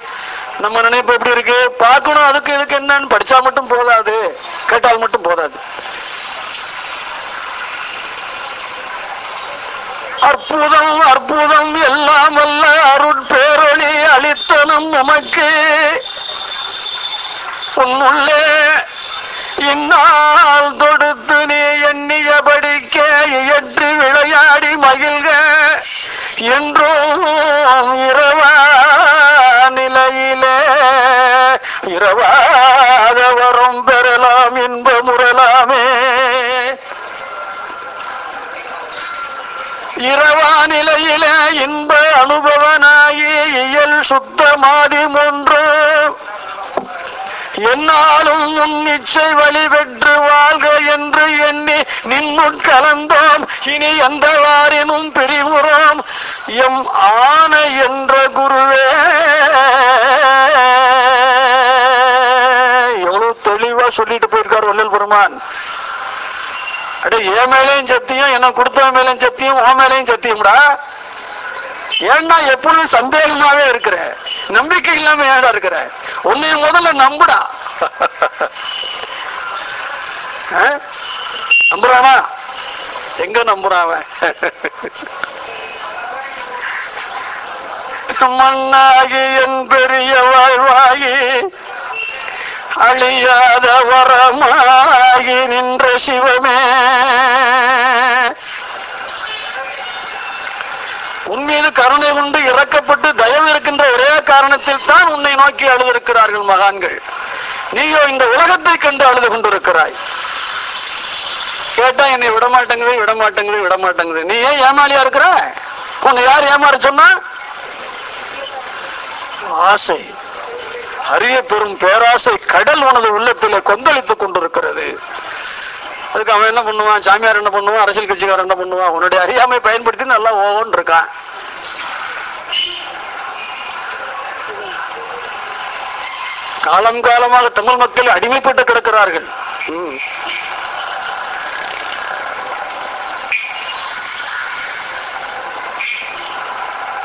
நம்ம நினைப்பு எப்படி இருக்கு? பார்க்கணும் அதுக்கு இதுக்கு என்னன்னு. படிச்சா மட்டும் போதாது. கேட்டால் மட்டும் போதாது. அற்புதம் அற்புதம் எல்லாம் அல்ல. அருட்பேரொளி அளித்தனும் உமக்கு. உன்னுள்ளே இந்நாள் தொடுத்து நீ எண்ணியபடிக்க இயற்றி விளையாடி மகிழ்க. என்றும் இரவா நிலையிலே இரவாத வரும் பெறலாம் இன்ப முறலாமே இரவா நிலையிலே இன்ப அனுபவனாகி இயல் சுத்தமாதி மூன்று என்னாலும் உன் இச்சை வழி பெற்று வாழ்க என்று எண்ணி நின்னுட் கலந்தோம். இனி எந்த வாரினும் பிரிவுறோம். எம் ஆனை என்ற குருவே. எவ்வளவு தெளிவா சொல்லிட்டு போயிருக்கார் வள்ளல் பெருமான். அடே என் மேலையும் சத்தியம் என்ன கொடுத்த மேலையும் சத்தியம் உன் மேலையும் சத்தியம்டா. ஏன்னா எப்பொழுதும் சந்தேகமாவே இருக்கிற நம்பிக்கை இல்லாம ஏடா இருக்கிற? உன்னை முதல்ல நம்புடா. நம்புறானா? எங்க நம்புறான் மண்ணாகி என் பெரிய வாழ்வாகி அழியாத வரமாகி நின்ற சிவமே. உன் மீது கருணை உண்டு இறக்கப்பட்டு தயவு இருக்கின்ற ஒரே காரணத்தில் தான் உன்னை நோக்கி அழுதிருக்கிறார்கள் மகான்கள். நீயோ இந்த உலகத்தை கண்டு அழுது கொண்டிருக்கிறாய். கேட்டா என்னை விடமாட்டேங்குது விடமாட்டேங்குது விட மாட்டேங்குது நீ ஏன் ஏமாளியா இருக்கிற? உன்னை யார் ஏமாற சொன்னா? ஆசை. அரிய பெரும் பேராசை கடல் உனது உள்ளத்தில் கொந்தளித்துக் கொண்டிருக்கிறது. அதுக்கு அவன் என்ன பண்ணுவான்? சாமியார் என்ன பண்ணுவான்? அரசியல் கட்சிக்காரன் என்ன பண்ணுவான்? உன்னுடைய அறியாமை பயன்படுத்தி நல்லா ஓவன் இருக்கான். காலம் காலமாக தமிழ் மக்கள் அடிமைப்பட்டு கிடக்கிறார்கள்.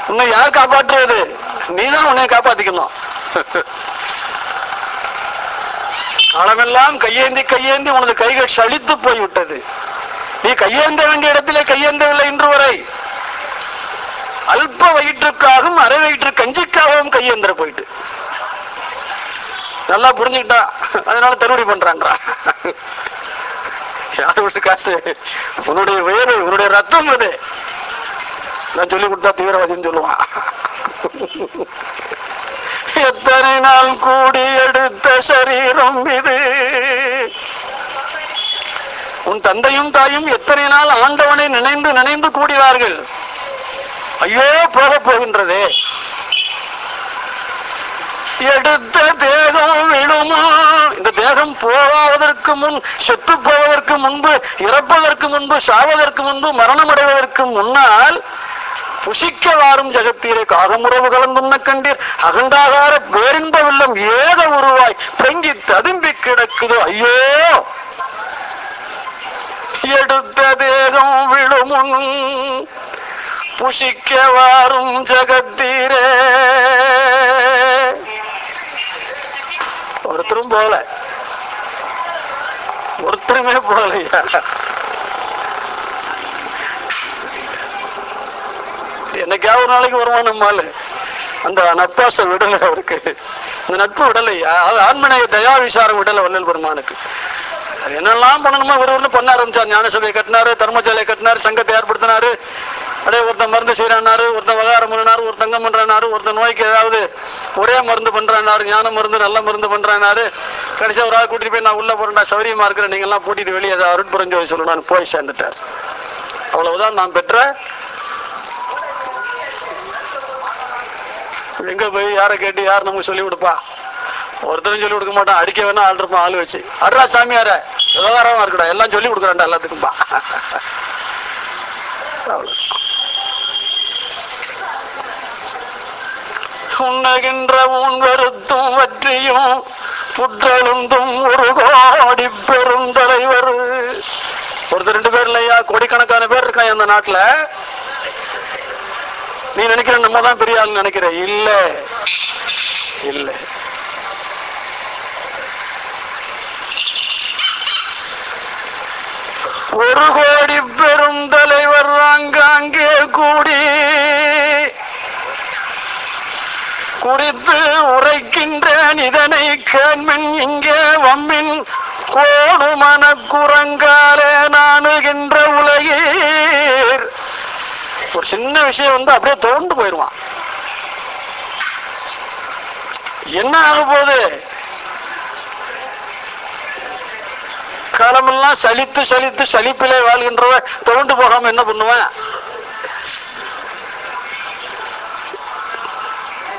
உன்னை யார் காப்பாற்றுவது? நீதான் உன்னை காப்பாத்திக்கணும். (laughs) களமெல்லாம் கையேந்தி கையேந்தி உனது கைகள் சளித்து போய்விட்டது. நீ கையேந்த வேண்டிய இடத்திலே கையேந்தவில்லை இன்று வரை. அல்ப வயிற்றுக்காகவும் அரை வயிற்று கஞ்சிக்காகவும் கையேந்திர போயிட்டு. நல்லா புரிஞ்சுக்கிட்டா அதனால தருவடி பண்றான்றா. யாரு விட்டு காசு? உன்னுடைய வேறு உன்னுடைய ரத்தம் அது. நான் சொல்லி கொடுத்தா தீவிரவாதின்னு சொல்லுவான். எத்தனை நாள் கூடி எடுத்த சரீரம் இது? உன் தந்தையும் தாயும் எத்தனை நாள் ஆண்டவனை நினைந்து நினைந்து கூடினார்கள்? ஐயோ போக போகின்றதே. எடுத்த தேகம் விடுமா இந்த தேகம் போவாவதற்கு முன் செத்து போவதற்கு முன்பு இறப்பதற்கு முன்பு சாவதற்கு முன்பு மரணம் அடைவதற்கு முன்னால் புசிக்க வாரும் ஜெகத்தீரை காகமுறவு கலந்துண்ண கண்டீர். அகண்டாகார பேரின்ப வெள்ளம் ஏத உருவாய். பெங்கி ததும்பி கிடக்குது. ஐயோ! எடுத்த தேகம் விழுமுன் புஷிக்க வாரும் ஜகத்தீரே. ஒருத்தரும் போல. ஒருத்தருமே போலையா? என்னைக்காவது ஒரு நாளைக்கு வருவான் நம்மால. அந்த நட்பாச விடலை அவருக்கு. அந்த நட்பு விடலையா அது ஆண்மனைய தயா விசாரம் விடலை வள்ளல் பெருமானுக்கு. என்னெல்லாம் பண்ணணுமோ ஒரு ஊர்ல பண்ண ஆரம்பிச்சார். ஞானசபையை கட்டினாரு தர்மசாலையை கட்டினாரு சங்கத்தை ஏற்படுத்தினாரு. அப்படியே ஒருத்தன் மருந்து செய்யறாரு ஒருத்தன் வகாரம் பண்ணினாரு ஒரு தங்கம் பண்றாரு ஒருத்தன் நோய்க்கு ஏதாவது ஒரே மருந்து பண்றாரு ஞான மருந்து நல்ல மருந்து பண்றாரு கடைசியா ஒரு ஆள் கூட்டிட்டு போய் நான் உள்ள போறேன்டா சௌரியமா இருக்கிறேன் நீங்க எல்லாம் கூட்டிட்டு வெளியே அதை அருட்புரஞ்சோதி சொல்லணும்னு போய் சேர்ந்துட்டார். அவ்வளவுதான் நான் பெற்ற எங்க போய் யாரை கேட்டு யார் நமக்கு சொல்லி கொடுப்பா? ஒருத்தரும் சொல்லி கொடுக்க மாட்டான். அடிக்க வேணா ஆள் இருப்பான் ஆள் வச்சு. அடுறா சாமியார விவகாரமா இருக்கடா. எல்லாம் சொல்லி கொடுக்குறான்டா எல்லாத்துக்கும்பா. அவ்வளவு. உண்ணகின்ற உன் வெறுத்தும் வற்றியும் புற்றெழுந்தும் ஒரு கோடி பெரும் தலைவர். ஒருத்தர் ரெண்டு பேர் இல்லையா? கோடிக்கணக்கான பேர் இருக்கான் அந்த நாட்டுல. நீ நினைக்கிற நம்ம தான் பெரிய ஆள் நினைக்கிற? இல்ல. இல்ல. ஒரு கோடி பெரும் தலைவர் அங்காங்கே கூடி குறித்து உரைக்கின்றேன் இதனை கேள்மின் இங்கே வம்மின் கோடு மனக்குரங்காலே நாணுகின்ற ஒரு சின்ன விஷயம் வந்து அப்படியே தோண்டு போயிடுவான். என்ன ஆக போகுது? காலமெல்லாம் சலித்து சலித்து சலிப்பிலே வாழ்கின்றவன் தோண்டு போகாம என்ன பண்ணுவேன்?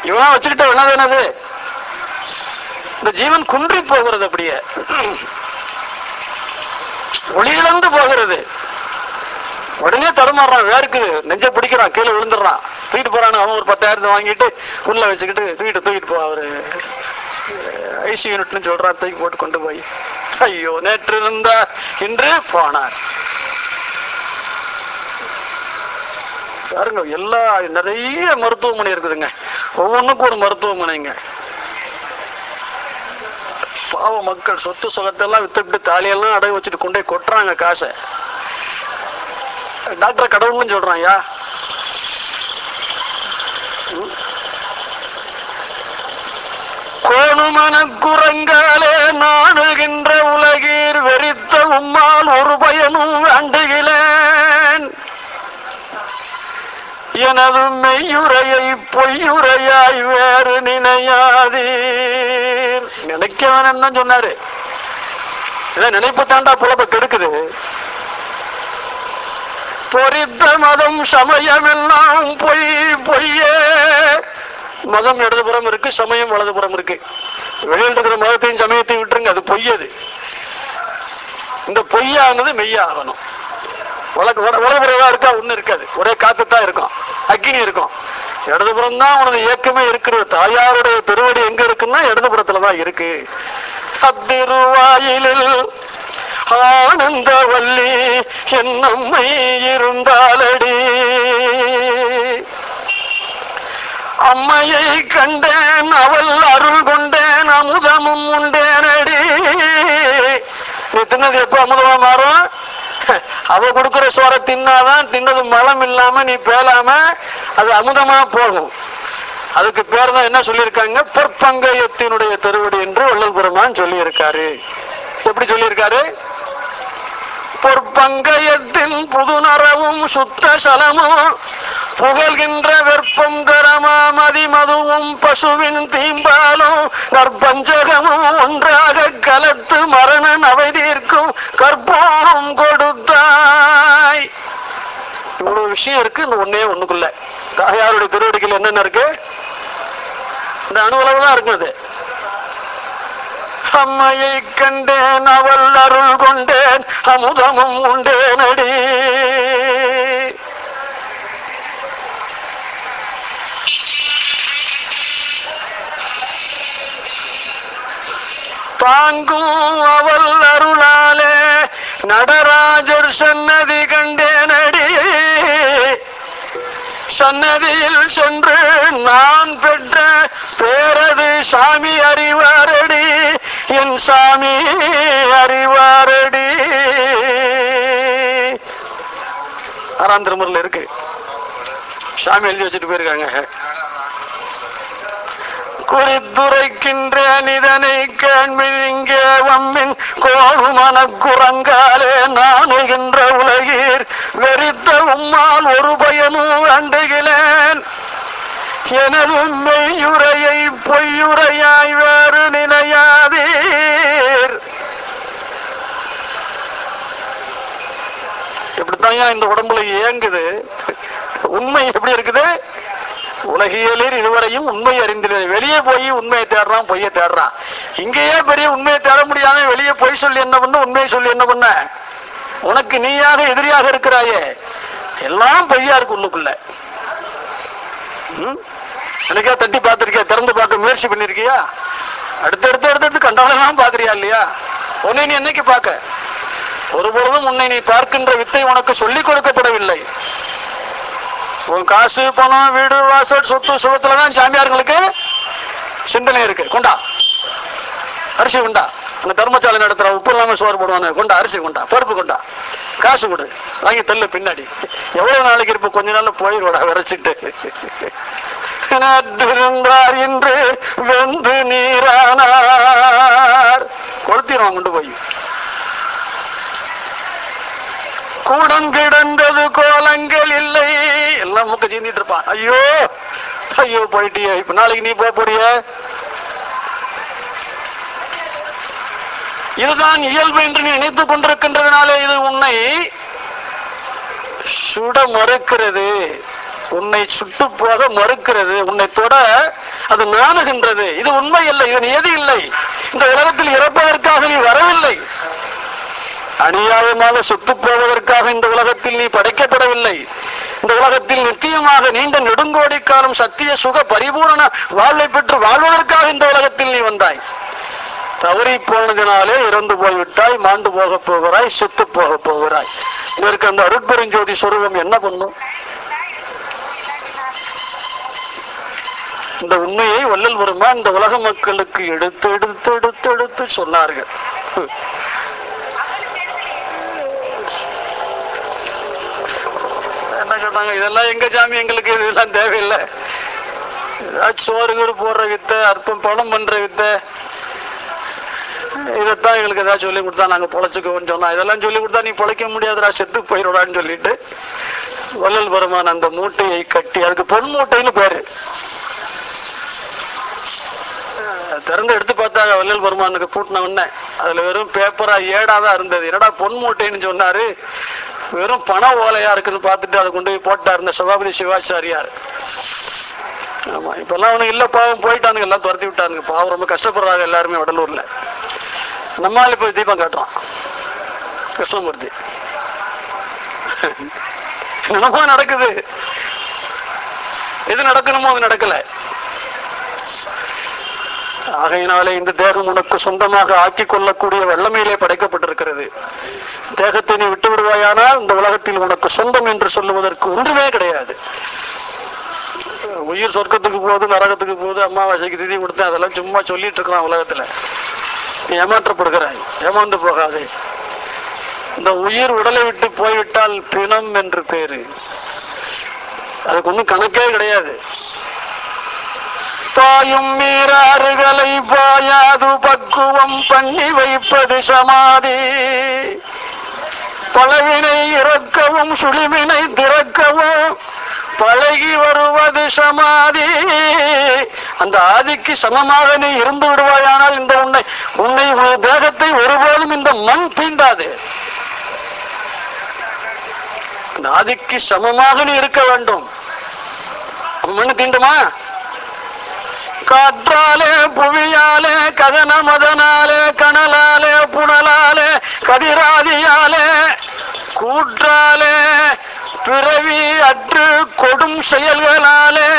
இவனா வச்சுக்கிட்ட என்னது என்னது? இந்த ஜீவன் குன்றி போகிறது அப்படியே. ஒளியிழந்து போகிறது. உடனே தடுமாறுறான் வேர்க்குது நெஞ்ச பிடிக்கிறான் கீழே விழுந்துடுறான். தூக்கிட்டு போறானு அவன் ஒரு பத்தாயிரத்தை வாங்கிட்டு உள்ள வச்சுக்கிட்டு தூக்கிட்டு தூக்கிட்டு போ அவரு. ஐசி யூனிட்னு சொல்றான் தூக்கி போட்டு கொண்டு போய். ஐயோ நேற்று இருந்தா இன்று போனார். பாருங்க எல்லா நிறைய மருத்துவமனை இருக்குதுங்க. ஒவ்வொன்றுக்கும் ஒரு மருத்துவமனைங்க. பாவ மக்கள் சொத்து சுகத்தெல்லாம் வித்துட்டு தாலியெல்லாம் அடகு வச்சுட்டு கொண்டே கொட்டுறாங்க காசை. டாக்டர் கடவுள்னு சொல்றான் ஐயா. கோணுமன குரங்காலே நாணுகின்ற உலகீர் வெறித்த உம்மால் ஒரு பயனும் வேண்டுகிறேன் எனது மெய்யுரையை பொய்யுரையாய் வேறு நினையாதீர். நினைக்கவன் என்ன சொன்னாரு. இதை நினைப்பு தாண்டா புலப்ப கெடுக்குது. பொறித்த மதம் சமயமெல்லாம் பொய் பொய்யே. மதம் இடதுபுறம் இருக்கு சமயம் வலதுபுறம் இருக்கு. வெளியில் இருக்கிற மதத்தையும் சமயத்தையும் விட்டுருங்க அது பொய்யது இந்த பொய்யானது மெய்யாகணும். வழக்கு வலதுபுறமா இருக்கா ஒண்ணு இருக்காது. ஒரே காத்து தான் இருக்கும் அக்னி இருக்கும். இடதுபுறம் தான் உனது இயக்கமே இருக்கிறது. தாயாருடைய திருவடி எங்க இருக்குன்னா இடதுபுறத்துலதான் இருக்கு. அத்திருவாயிலில் ஆனந்த வள்ளி என்னம்மை இருந்தாலடி. அம்மையை கண்டேன் அவள் அருள் கொண்டேன் அமுதமும் உண்டேனடி. தின்னது எப்போ அமுதமா மாறும்? அவ கொடுக்கிற சோற தின்னாதான் தின்னது மலம் இல்லாம நீ பேலாம அது அமுதமா போகும். அதுக்கு பேர் தான் என்ன சொல்லியிருக்காங்க? பொற்பங்கயத்தினுடைய தெருவடி என்று வள்ளல் பெருமான் சொல்லியிருக்காரு. எப்படி சொல்லியிருக்காரு? பொற்பங்கயத்தின் புதுநரவும் சுத்த சலமும் புகழ்கின்ற வெப்பம் கரமா மதிமதுவும் பசுவின் தீம்பாலும் கற்பஞ்சகமும் ஒன்றாக கலத்து மரண அவை தீர்க்கும் கற்பூரம் கொடுத்தாய். இவ்வளவு விஷயம் இருக்கு இந்த ஒன்னே ஒண்ணுக்குள்ள. தாயாருடைய திருவடிகள் என்னென்ன இருக்கு? இந்த அணுவளவு தான் இருக்குது அம்மையை கண்டேன் அவள் அருள் கொண்டேன் அமுதமும் உண்டேன் அடி தாங்கும் அவள் அருளாலே நடராஜர் சன்னதி கண்டேனடி. சன்னதியில் சென்று நான் பெற்ற பேரது சாமி அறிவாரடி. என் சாமி அறிவாரடி. ஆறாம் திருமுறையில் இருக்கு. சாமி எழுதி வச்சுட்டு போயிருக்காங்க. குறித்துரைக்கின்ற நிதனை கேள்விங்க வம்மின் கோணுமன குரங்காலே நாணுகின்ற உலகீர். வெறித்த உம்மால் ஒரு பயனும் அண்டுகிறேன் எனது மெய்யுரையை பொய்யுரையாய் வேறு நிலையாய் இப்படித்தான் இந்த உடம்புல இயங்குது. உண்மை எப்படி இருக்குது? உலகியலில் இதுவரையும் உண்மை அறிந்திருந்தது வெளியே போய் உண்மையை தேடுறான் பொய்யை தேடுறான். இங்கேயே பெரிய உண்மையை தேட முடியாம வெளியே பொய் சொல்லி என்ன பண்ண உண்மையை சொல்லி என்ன பண்ண? உனக்கு நீயாக எதிரியாக இருக்கிறாயே. எல்லாம் பொய்யா இருக்கு உள்ளுக்குள்ள. ம்? எனக்கே தட்டி பார்த்திருக்கியா? திறந்து பார்க்க முயற்சி பண்ணிருக்கியா? அடுத்தடுத்து அடுத்தடுத்து கண்டவனெல்லாம் பாக்குறியா இல்லையா? உன்னை நீ என்னைக்கு பார்க்க? ஒருபொழுதும் உன்னை நீ பார்க்கின்ற வித்தை உனக்கு சொல்லிக் கொடுக்கப்படவில்லை. உன் காசு பணம் வீடு வாசல் சொத்து சுகத்துல தான் சாமியார்களுக்கு சிந்தனை இருக்கு. கொண்டா. அரிசி கொண்டா. அந்த தர்மசாலை நடத்துற உப்பு இல்லாம சோறு போடுவானு. கொண்டா அரிசி கொண்டா பருப்பு கொண்டா. காசு கொடு. வாங்கி தள்ளு பின்னாடி. எவ்வளவு நாளைக்கு இருப்ப? கொஞ்ச நாள் போயிடுவாடா விரைச்சிட்டு. நட்டிருந்தார் என்று வெந்து நீரானார். கொளுத்திடுவான் கொண்டு போய். கூடம் கிடந்தது கோலங்கள் இல்லை. எல்லாம் முக்க சீந்திட்டு இருப்பான். ஐயோ ஐயோ போயிட்டியே. இப்ப நாளைக்கு நீ போக போறிய இதுதான் இயல்பு என்று நீ நினைத்துக் கொண்டிருக்கின்றதுனாலே இது உன்னை சுட மறுக்கிறது. உன்னை சுட்டு போக மறுக்கிறது. உன்னை தொட அது நாணுகின்றது. இது உண்மை இல்லை. இது நியதி இல்லை? இந்த உலகத்தில் இறப்பதற்காக நீ வரவில்லை. அநியாயமாக சொத்து போவதற்காக இந்த உலகத்தில் நீ படைக்கப்படவில்லை. இந்த உலகத்தில் நித்தியமாக நீண்ட நெடுங்கோடி காலம் சத்திய சுக பரிபூரண வாழ்வை பெற்று வாழ்வதற்காக இந்த உலகத்தில் நீ வந்தாய். தவறி போனதினாலே இறந்து போய்விட்டாய் மாண்டு போக போகிறாய் செத்து போக போகிறாய். இதற்கு அந்த அருட்பெருஞ்சோதி சொருகம் என்ன பண்ணும் இந்த உண்மையை வள்ளல் வருமா இந்த உலக மக்களுக்கு எடுத்து எடுத்து எடுத்து எடுத்து சொன்னார்கள். என்ன சொன்னாங்க? இதெல்லாம் எங்க சாமி எங்களுக்கு இதெல்லாம் தேவையில்லை. ஏதாச்சும் சோறு போடுற வித்தை அற்பம் பணம் பண்ற வித்தை. இதைத்தான் எங்களுக்கு ஏதாவது சொல்லி கொடுத்தா நாங்க பொழைச்சுக்கோன்னு சொன்னா. இதெல்லாம் சொல்லி கொடுத்தா நீ பொழைக்க முடியாதுடா செத்து போயிடுடான்னு சொல்லிட்டு வள்ளல் பெருமான் அந்த மூட்டையை கட்டி அதுக்கு பொன் மூட்டைன்னு பேரு. திறந்து எடுத்து பார்த்தாங்க. வள்ளல் பெருமானுக்கு பூட்டின உடனே. அதுல வெறும் பேப்பரா ஏடா தான் இருந்தது. என்னடா பொன் மூட்டைன்னு சொன்னாரு. வெறும் பண ஓலையா இருக்குன்னு பார்த்துட்டு அதை கொண்டு போய் போட்டார் இந்த சபாபதி சிவாச்சாரியார். ஆமா இப்பெல்லாம் அவனுக்கு இல்ல பாவம் போயிட்டானுங்க. எல்லாம் துரத்தி விட்டானுங்க. பாவம் ரொம்ப கஷ்டப்படுறாங்க எல்லாருமே வடலூர்ல. நம்மால் போய் தீபம் காட்டுறான். கிருஷ்ணமூர்த்தி. என்னமா நடக்குது. எது நடக்கணுமோ அது நடக்கல. ஆகையினாலே இந்த தேகம் உனக்கு சொந்தமாக ஆக்கிக் கொள்ளக்கூடிய வல்லமையிலே படைக்கப்பட்டிருக்கிறது. தேகத்தை நீ விட்டு விடுவாயானால் இந்த உலகத்தில் உனக்கு சொந்தம் என்று சொல்லுவதற்கு ஒன்றுமே கிடையாது. உயிர் சொர்க்கத்துக்கு போகுது நரகத்துக்கு போகுது அம்மாவாசைக்கு திதி கொடுத்தேன் அதெல்லாம் சும்மா சொல்லிட்டு இருக்கிறான் உலகத்துல. நீ ஏமாற்றப்படுகிறாய் ஏமாந்து போகாதே. இந்த உயிர் உடலை விட்டு போய்விட்டால் பிணம் என்று பேரு. அதுக்கு ஒன்றும் கணக்கே கிடையாது. பாயும் மீறாறுகளை பாயாது பக்குவம் பண்ணி வைப்பது சமாதி. பழவினை இறக்கவும் சுழிவினை திறக்கவும் பழகி வருவது சமாதி. அந்த ஆதிக்கு சமமாக நீ இருந்து விடுவாயானால் இந்த உன்னை உன்னை உன் தேகத்தை ஒருபோதும் இந்த மண் தீண்டாது. அந்த ஆதிக்கு சமமாக நீ இருக்க வேண்டும். மண் தீண்டுமா? காற்றாலே புவியாலே கதன மதனாலே கனலாலே புனலாலே கதிராதியாலே கூற்றாலே பிறவி அற்று கொடும் செயல்களாலே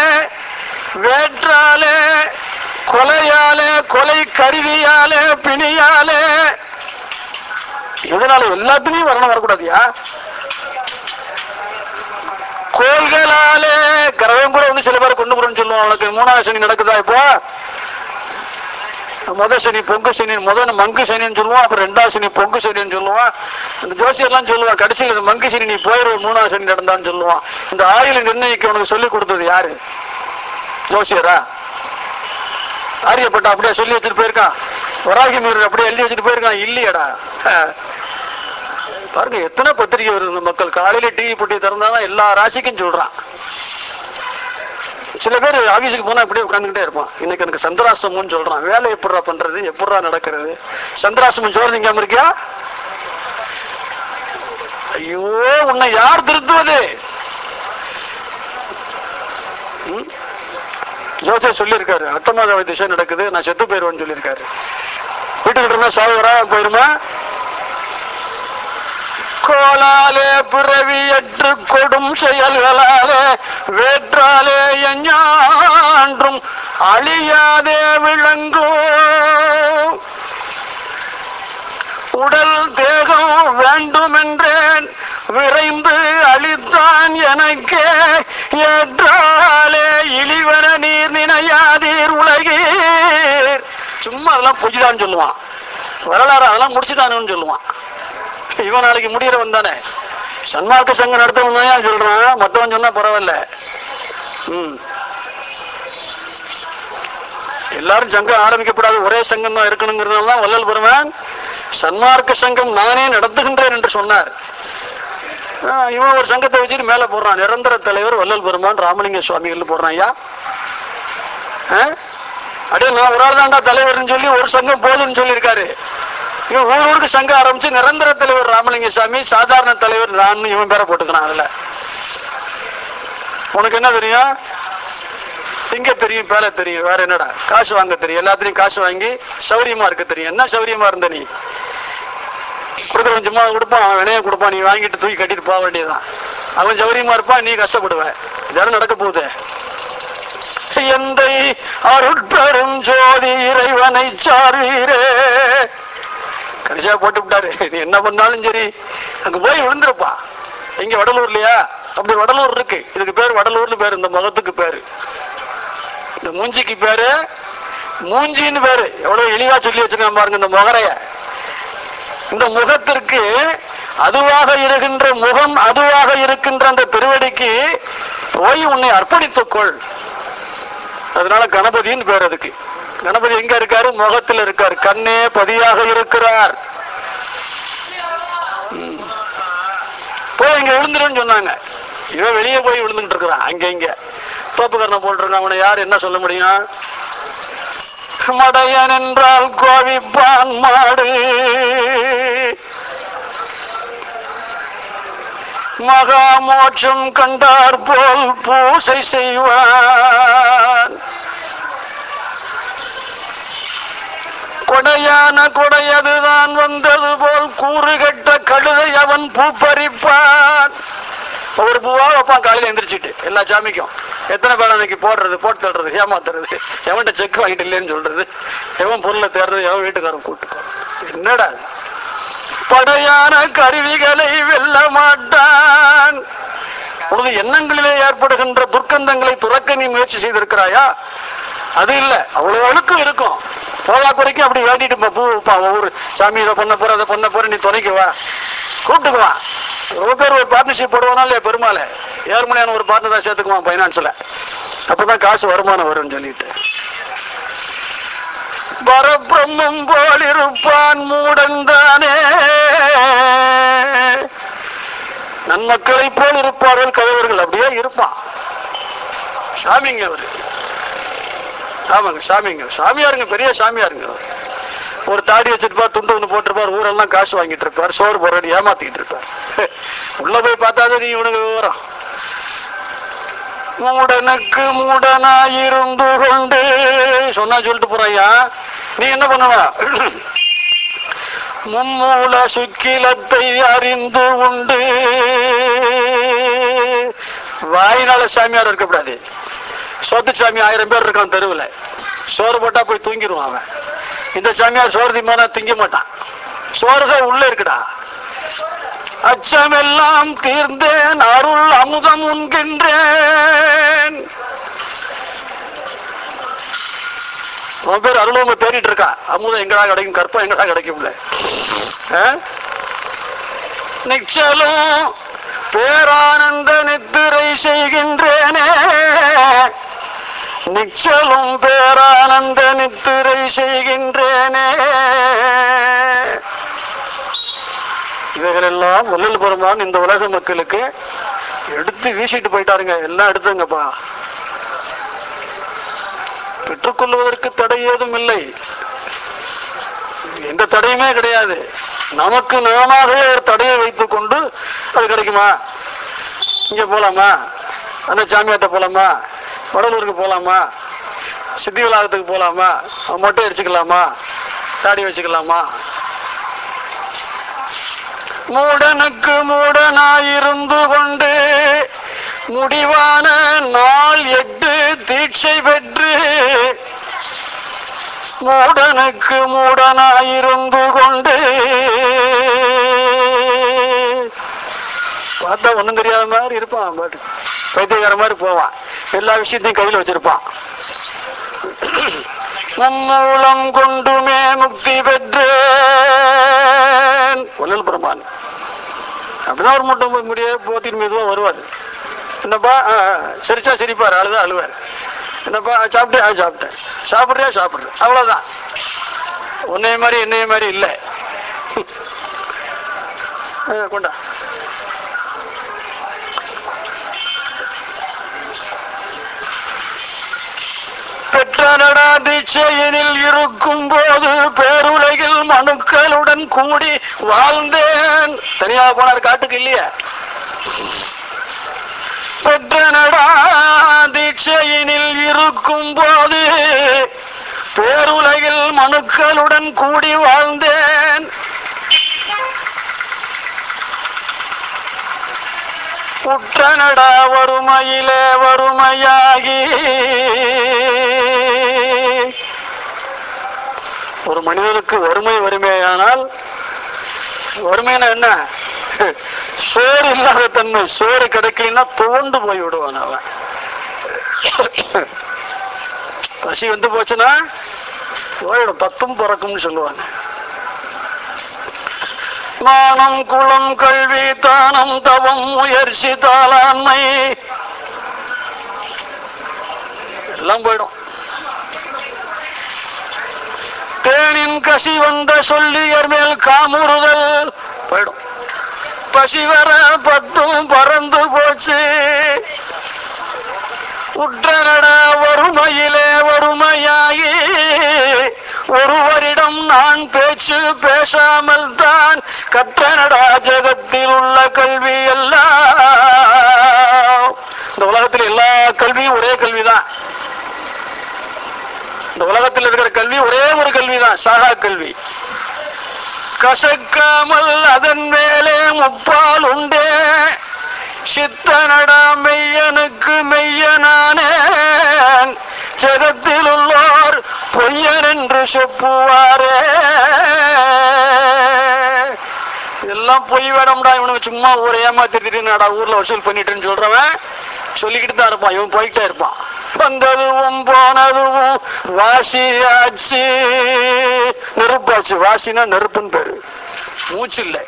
வேற்றாலே கொலையாலே கொலை கருவியாலே பிணியாலே. இதனால எல்லாத்துலயும் வரணும் வரக்கூடாதியா? கோள்களாலே கிரகம் கூட வந்து சில பேர் கொண்டு போறோம்னு சொல்லுவோம் உனக்கு மூணாவது சனி நடக்குதா இப்போ? முத சனி பொங்கு சனி முதல் மங்கு சனின்னு சொல்லுவோம் அப்புறம் ரெண்டாவது சனி பொங்கு சனின்னு சொல்லுவான் இந்த ஜோசியர்லாம் சொல்லுவான் கடைசியில் இந்த மங்கு சனி நீ போயிரு மூணாவது சனி நடந்தான்னு சொல்லுவான். இந்த ஆயுள் நிர்ணயிக்க உனக்கு சொல்லி கொடுத்தது யாரு? ஜோசியரா? ஆரியப்பட்ட அப்படியே சொல்லி வச்சுட்டு போயிருக்கான். வராகி மீர் அப்படியே எழுதி வச்சுட்டு போயிருக்கான். இல்லையடா. பாருங்க எத்தனை பத்திரிகை வருது மக்கள். காலையில டிவி போட்டி திறந்தாதான் எல்லா ராசிக்கும் சொல்றான். சில பேர் ஆபீஸுக்கு போனா இப்படியே உட்காந்துக்கிட்டே இருப்பான். இன்னைக்கு எனக்கு சந்திராசிரமம்னு சொல்றான். வேலை எப்படிடா பண்றது? எப்படிடா நடக்கிறது? சந்திராசிரமம் சோறு திங்காம இருக்கியா? ஐயோ உன்னை யார் திருத்துவது? ம்? ஜோசியர் சொல்லியிருக்காரு. அட்டமாதாவை திசை நடக்குது. நான் செத்து போயிருவேன்னு சொல்லியிருக்காரு. வீட்டுக்கிட்ட இருந்தா சாகுறா போயிருமா? கோலாலே பிறவியற்று கொடும் செயல்களாலே வேற்றாலே எஞ்ஞான்றும் அழியாதே விளங்கும் உடல் தேகம் வேண்டுமென்றேன் விரைந்து அளித்தான் எனக்கே. ஏற்றாலே இழிவன நீர் நினையாதீர் உலகீர். சும்மா அதெல்லாம் பொய்தான் சொல்லுவான். வரலாறு அதெல்லாம் முடிச்சுதானுன்னு சொல்லுவான். இவன் நாளைக்கு முடியறவன் தானே. சன்மார்க்க சங்கம் நடத்தவன் தான் சொல்றான். மற்றவன் சொன்னா பரவாயில்ல. ம். எல்லாரும் சங்கம் ஆரம்பிக்கப்படாது ஒரே சங்கம் தான் இருக்கணுங்கிறதுனால தான் வள்ளல் பெருமான் சன்மார்க்க சங்கம் நானே நடத்துகின்றேன் என்று சொன்னார். இவன் ஒரு சங்கத்தை வச்சுட்டு மேல போடுறான். நிரந்தர தலைவர் வள்ளல் பெருமான் ராமலிங்க சுவாமிகள் போடுறான். ஐயா. ஆ? அடே நான் ஒரு ஆள் தாண்டா தலைவர்னு சொல்லி ஒரு சங்கம் போதும்னு சொல்லியிருக்காரு. இவன் ஊர் ஊருக்கு சங்க ஆரம்பிச்சு நிரந்தர தலைவர் ராமலிங்க சாமி சாதாரண தலைவர் நான் இவன் பேரை போட்டுக்கிறான் அதுல. உனக்கு என்ன தெரியும்? இங்க தெரியும் பேல தெரியும் வேற என்னடா? காசு வாங்க தெரியும் எல்லாத்துலயும் காசு வாங்கி சௌரியமா இருக்க தெரியும். என்ன சௌரியமா இருந்த நீ? கொடுக்குற சும்மா கொடுப்பான் அவன் வினைய கொடுப்பான் நீ வாங்கிட்டு தூக்கி கட்டிட்டு போக வேண்டியதுதான். அவன் சௌரியமா இருப்பான் நீ கஷ்டப்படுவ. இதெல்லாம் நடக்க போகுது. எந்தை அருட்பெரும் ஜோதி இறைவனை சார்வீரே. கடைசியா போட்டு விட்டாரு நீ என்ன பண்ணாலும் சரி அங்க போய் விழுந்துருப்பா. இங்க வடலூர்லயா? அப்படி வடலூர் இருக்கு. இதுக்கு பேர் வடலூர்னு பேரு இந்த முகத்துக்கு பேரு. இந்த மூஞ்சிக்கு பேரு மூஞ்சின்னு பேரு. எவ்வளவு எளிவா சொல்லி வச்சிருக்கேன் பாருங்க இந்த முகரைய. இந்த முகத்திற்கு அதுவாக இருக்கின்ற முகம் அதுவாக இருக்கின்ற அந்த திருவடிக்கு போய் உன்னை அர்ப்பணித்துக்கொள் அதனால கணபதின்னு பேர் அதுக்கு. கணபதி எங்க இருக்காரு? முகத்தில் இருக்காரு. கண்ணே பதியாக இருக்கிறார். போய் இங்க விழுந்துருன்னு சொன்னாங்க. இவன் வெளியே போய் விழுந்துட்டு இருக்கிறான். அங்க இங்க. தோப்புக்கரணம் போட்டிருக்கான். அவனை யார் என்ன சொல்ல முடியும்? மடையன் என்றால் கோவிப்பான் மாடு. மகாமோட்சம் கண்டார் போல் பூசை செய்வான் கொடையான கொடையதுதான் வந்தது போல் கூறு கட்ட கழுதை அவன் பூ பறிப்பான் ஒரு பூவா வைப்பான் காலையில் எந்திரிச்சிட்டு. எல்லா சாமிக்கும். எத்தனை பேர் அன்னைக்கு போடுறது போட்டு தள்ளுறது ஏமாத்துறது? எவன்கிட்ட செக் வாங்கிட்டு இல்லைன்னு சொல்றது? எவன் பொருளை தேடுறது? எவன் வீட்டுக்காரன் கூட்டு என்னடா படையான கருவிகளை வெல்ல மாட்டான். உனது எண்ணங்களிலே ஏற்படுகின்ற துர்க்கந்தங்களை துறக்க நீ முயற்சி செய்திருக்கிறாயா? அது இல்ல. அவ்வளவு அழுக்கும் இருக்கும். போலா அப்படி வேண்டிட்டு போ, பூ வைப்பான் ஒவ்வொரு சாமி இதை பண்ண போற அதை பண்ண போற நீ துணைக்கு வா. கூப்பிட்டுக்குவான் ரொம்ப பேர் ஒரு பார்ட்னர்ஷிப் போடுவானா இல்லையா பெருமாள்? ஏழு மணியான ஒரு பார்ட்னரா சேர்த்துக்குவான் பைனான்ஸ்ல அப்பதான் காசு வருமானம் வரும்னு சொல்லிட்டு. பரபிரம்மம் போலிருப்பான் மூடன்தானே. நன்மக்களை போல் இருப்பார்கள் கயவர்கள். அப்படியே இருப்பான். சாமிங்க அவரு. ஆமாங்க சாமிங்க. சாமியாருங்க பெரிய சாமியாருங்க. ஒரு தாடி வச்சிருப்பார் துண்டு ஒன்று போட்டிருப்பார் ஊரெல்லாம் காசு வாங்கிட்டு இருப்பார் சோறு போறாடி ஏமாத்திட்டு இருப்பார். (laughs) உள்ள போய் பார்த்தாதான் நீ இவனுக்கு விவரம். மூடனுக்கு மூடனாயிருந்து கொண்டு சொன்னா சொல்லிட்டு போறையா நீ என்ன பண்ணுவ? (clears throat) மும்மூல சுக்கிலத்தை அறிந்து உண்டு. வாயினால சாமியார் இருக்கக்கூடாது. சொத்து சாமி ஆயிரம் பேர் இருக்கான் தெருவில். சோறு போட்டா போய் தூங்கிடுவான் அவன். இந்த சாமியார் சோறு திம்மானா திங்க மாட்டான். சோறு தான் உள்ள இருக்குடா. அச்சமெல்லாம் தீர்ந்தேன் அருள் அமுதம் உண்கின்றேன். உன் பேர் அருளவங்க தேடிட்டு இருக்கா? அமுதம் எங்கடா கிடைக்கும்? கற்பம் எங்கடா கிடைக்கும்ல ஆ? நிச்சலும் பேரானந்த நித்திரை செய்கின்றேனே. நிச்சலும் பேரானந்த நித்திரை செய்கின்றேனே. இவைகளெல்லாம் வள்ளல் பெருமான் இந்த உலக மக்களுக்கு எடுத்து வீசிட்டு போயிட்டாருங்க. எல்லாம் எடுத்துங்கப்பா. பெற்றுக்கொள்வதற்கு தடை ஏதும் இல்லை. எந்த தடையுமே கிடையாது. நமக்கு நாமாகவே ஒரு தடையை வைத்துக் கொண்டு அது கிடைக்குமா? இங்க போலாமா? அந்த சாமியாட்ட போலாமா? வடலூருக்கு போலாமா? சித்தி விளாகத்துக்கு போலாமா? மொட்டை அடிச்சுக்கலாமா? தாடி வச்சுக்கலாமா? மூடனுக்கு மூடனாயிருந்து கொண்டு முடிவான நாள் எட்டு தீட்சை பெற்று மூடனுக்கு மூடனாயிருந்து கொண்டு பார்த்தா ஒன்றும் தெரியாத மாதிரி இருப்பான் பட் பைத்தியக்கார மாதிரி போவான். எல்லா விஷயத்தையும் கையில் வச்சிருப்பான். மும்மூலம் கொண்டுமே முக்தி பெற்றேன் வள்ளல் பெருமான். அப்படிதான் ஒரு முட்டை முடிய போத்தின் மெதுவா வருவார். என்னப்பா? சிரிச்சா சிரிப்பார் அழுதா அழுவார். என்னப்பா? ஆ, சாப்பிட்டேன் சாப்பிட்டேன். சாப்பிட்றியா? சாப்பிட்றேன். அவ்வளோதான் உன்னைய மாதிரி என்னைய மாதிரி இல்லை. கொண்டா. பெற்ற நடா தீட்சையினில் இருக்கும் போது பேருலகில் மனுக்களுடன் கூடி வாழ்ந்தேன். தனியாக போனார் காட்டுக்கு இல்லையா? பெற்ற நடா தீட்சையினில் இருக்கும் போது பேருலகில் மனுக்களுடன் கூடி வாழ்ந்தேன். உற்றனடா வறுமையிலே வறுமையாகி ஒரு மனிதனுக்கு வறுமை வறுமையானால் வறுமைனா என்ன? சோறு இல்லாத தன்மை. சோறு கிடைக்கலன்னா தோண்டு போய் விடுவான் அவன். பசி வந்து போச்சுன்னா போயிடும் பத்தும் பிறக்கும்னு சொல்லுவாங்க. மானம் குளம் கல்வி தானம் தவம் முயற்சி தாளாண்மை. எல்லாம் போயிடும். தேனின் கசி வந்த சொல்லியர் மேல் காமுறுதல். போயிடும். பசி வர பத்தும் பறந்து போச்சு. உற்றனடா வறுமையிலே வறுமையாகி ஒருவரிடம் நான் பேச்சு பேசாமல் தான் கற்றனடா ஜகத்தில் உள்ள கல்வி எல்லாம். இந்த உலகத்தில் எல்லா கல்வியும் ஒரே கல்விதான். இந்த உலகத்தில் இருக்கிற கல்வி ஒரே ஒரு கல்விதான் சாகா கல்வி. கசக்காமல் அதன் மேலே முப்பால் உண்டே. சித்தனடா மெய்யனுக்கு மெய்யனான. ஜெகத்தில் உள்ளோர் பொய்யன் என்று செப்புவாரே. இதெல்லாம் பொய் வேடம்டா இவனுக்கு சும்மா ஊரை ஏமாத்திட்டு நடா ஊர்ல வசூல் பண்ணிட்டுன்னு சொல்றவன் சொல்லிக்கிட்டு தான் இருப்பான் இவன் போயிட்டே இருப்பான். வந்ததுவும் போனதுவும் வாசியாச்சு நெருப்பாச்சு வாசினா நெருப்புன்னு பேரு. மூச்சு இல்லை.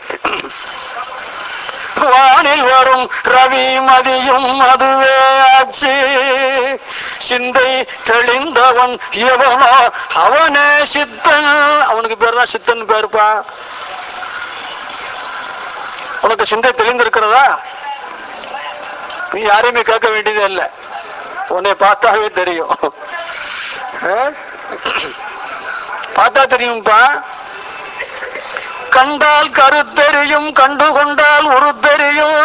வானில் வரும் ரவி மதியும் அதுவே ஆச்சு சிந்தை தெளிந்தவன் எவனோ அவனே சித்தன். அவனுக்கு பேர் தான் சித்தன் பேருப்பா. உனக்கு சிந்தை தெளிந்திருக்கிறதா? நீ யாரையுமே கேட்க வேண்டியது இல்ல. உன்னை பார்த்தாவே தெரியும். பார்த்தா தெரியும்பா? கண்டால் கருத்தெரியும் கண்டு கொண்டால் உருத்தெரியும்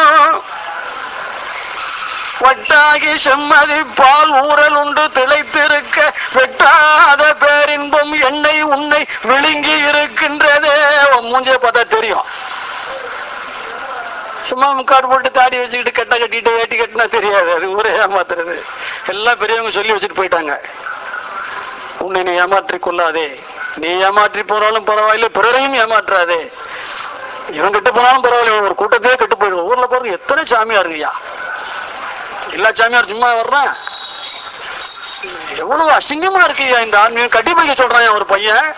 வட்டாகி செம்மதி பால் ஊரல் உண்டு திளைத்திருக்க வெட்டாத பேரின்பம் என்னை உன்னை விழுங்கி இருக்கின்றதே. உன் மூஞ்சிய பார்த்தா தெரியும். சும்மா முக்காடு போட்டு தாடி வச்சுக்கிட்டு கெட்ட கட்டிட்டு வேட்டி கட்டினா தெரியாது. அது ஊரே ஏமாத்துறது. எல்லாம் பெரியவங்க சொல்லி வச்சுட்டு போயிட்டாங்க. உன்னை நீ ஏமாற்றி கொள்ளாதே. நீ ஏமாற்றி போனாலும் பரவாயில்ல பிறரையும் ஏமாற்றாதே. இவன் கெட்டு போனாலும் பரவாயில்ல ஒரு கூட்டத்தையே கெட்டு போயிடும் ஊர்ல பாருங்க எத்தனை சாமியாருங்கய்யா எல்லா சாமியார் சும்மா வர்றேன். எவ்வளவு அசிங்கமா இருக்குய்யா இந்த ஆன்மீகம். கட்டி பிடிக்க சொல்றான் ஒரு பையன்.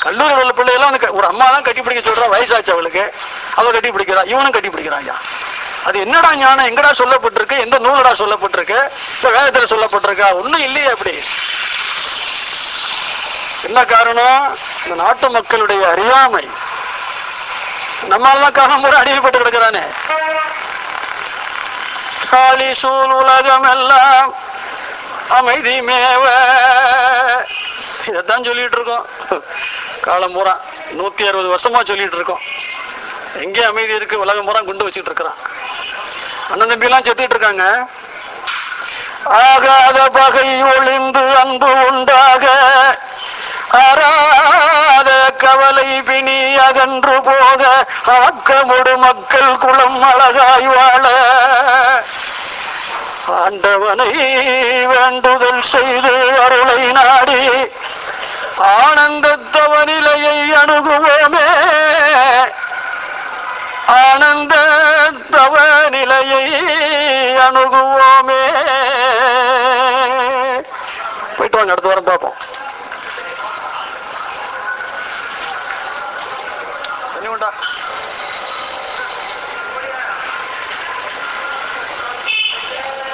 கல்லூரியில் உள்ள பிள்ளைகள்லாம் அவனுக்கு ஒரு அம்மா தான் கட்டி பிடிக்க சொல்றா வயசாச்சு அவளுக்கு. அவள் கட்டி பிடிக்கிறா இவனும் கட்டி பிடிக்கிறான் ஐயா. அது என்னடா ஞானம் எங்கடா சொல்லப்பட்டிருக்கு எந்த நூலடா சொல்லப்பட்டிருக்கு இந்த வேதத்துல சொல்லப்பட்டிருக்கா? ஒண்ணும் இல்லையே அப்படி. என்ன காரணம்? இந்த நாட்டு மக்களுடைய அறியாமை. நம்மளாம் காரணம் கூட அடிமைப்பட்டு கிடக்கிறானே. காலி சூழ் உலகம் எல்லாம் அமைதி மேவ. இதைத்தான் சொல்லிட்டு இருக்கோம் காலம் பூரா நூத்தி அறுபது வருஷமா சொல்லிட்டு இருக்கோம் எங்கே அமைதி இருக்கு உலகம் பூரா குண்டு வச்சுட்டு இருக்கிறான் அண்ணன் தம்பி எல்லாம் செத்துட்டு இருக்காங்க ஆகாத பகை ஒளிந்து அன்பு உண்டாக அறாத கவலை பிணி அகன்று போக ஆக்கமுடு மக்கள் குளம் அழகாய் வாழ. ஆண்டவனை வேண்டுதல் செய்து அருளை நாடி ஆனந்தத்தவனிலையை அணுகுவோமே. ஆனந்த தவநிலையை அணுகுவோமே. போயிட்டு வாங்க அடுத்த வாரம் பார்ப்போம். என்ன உண்டா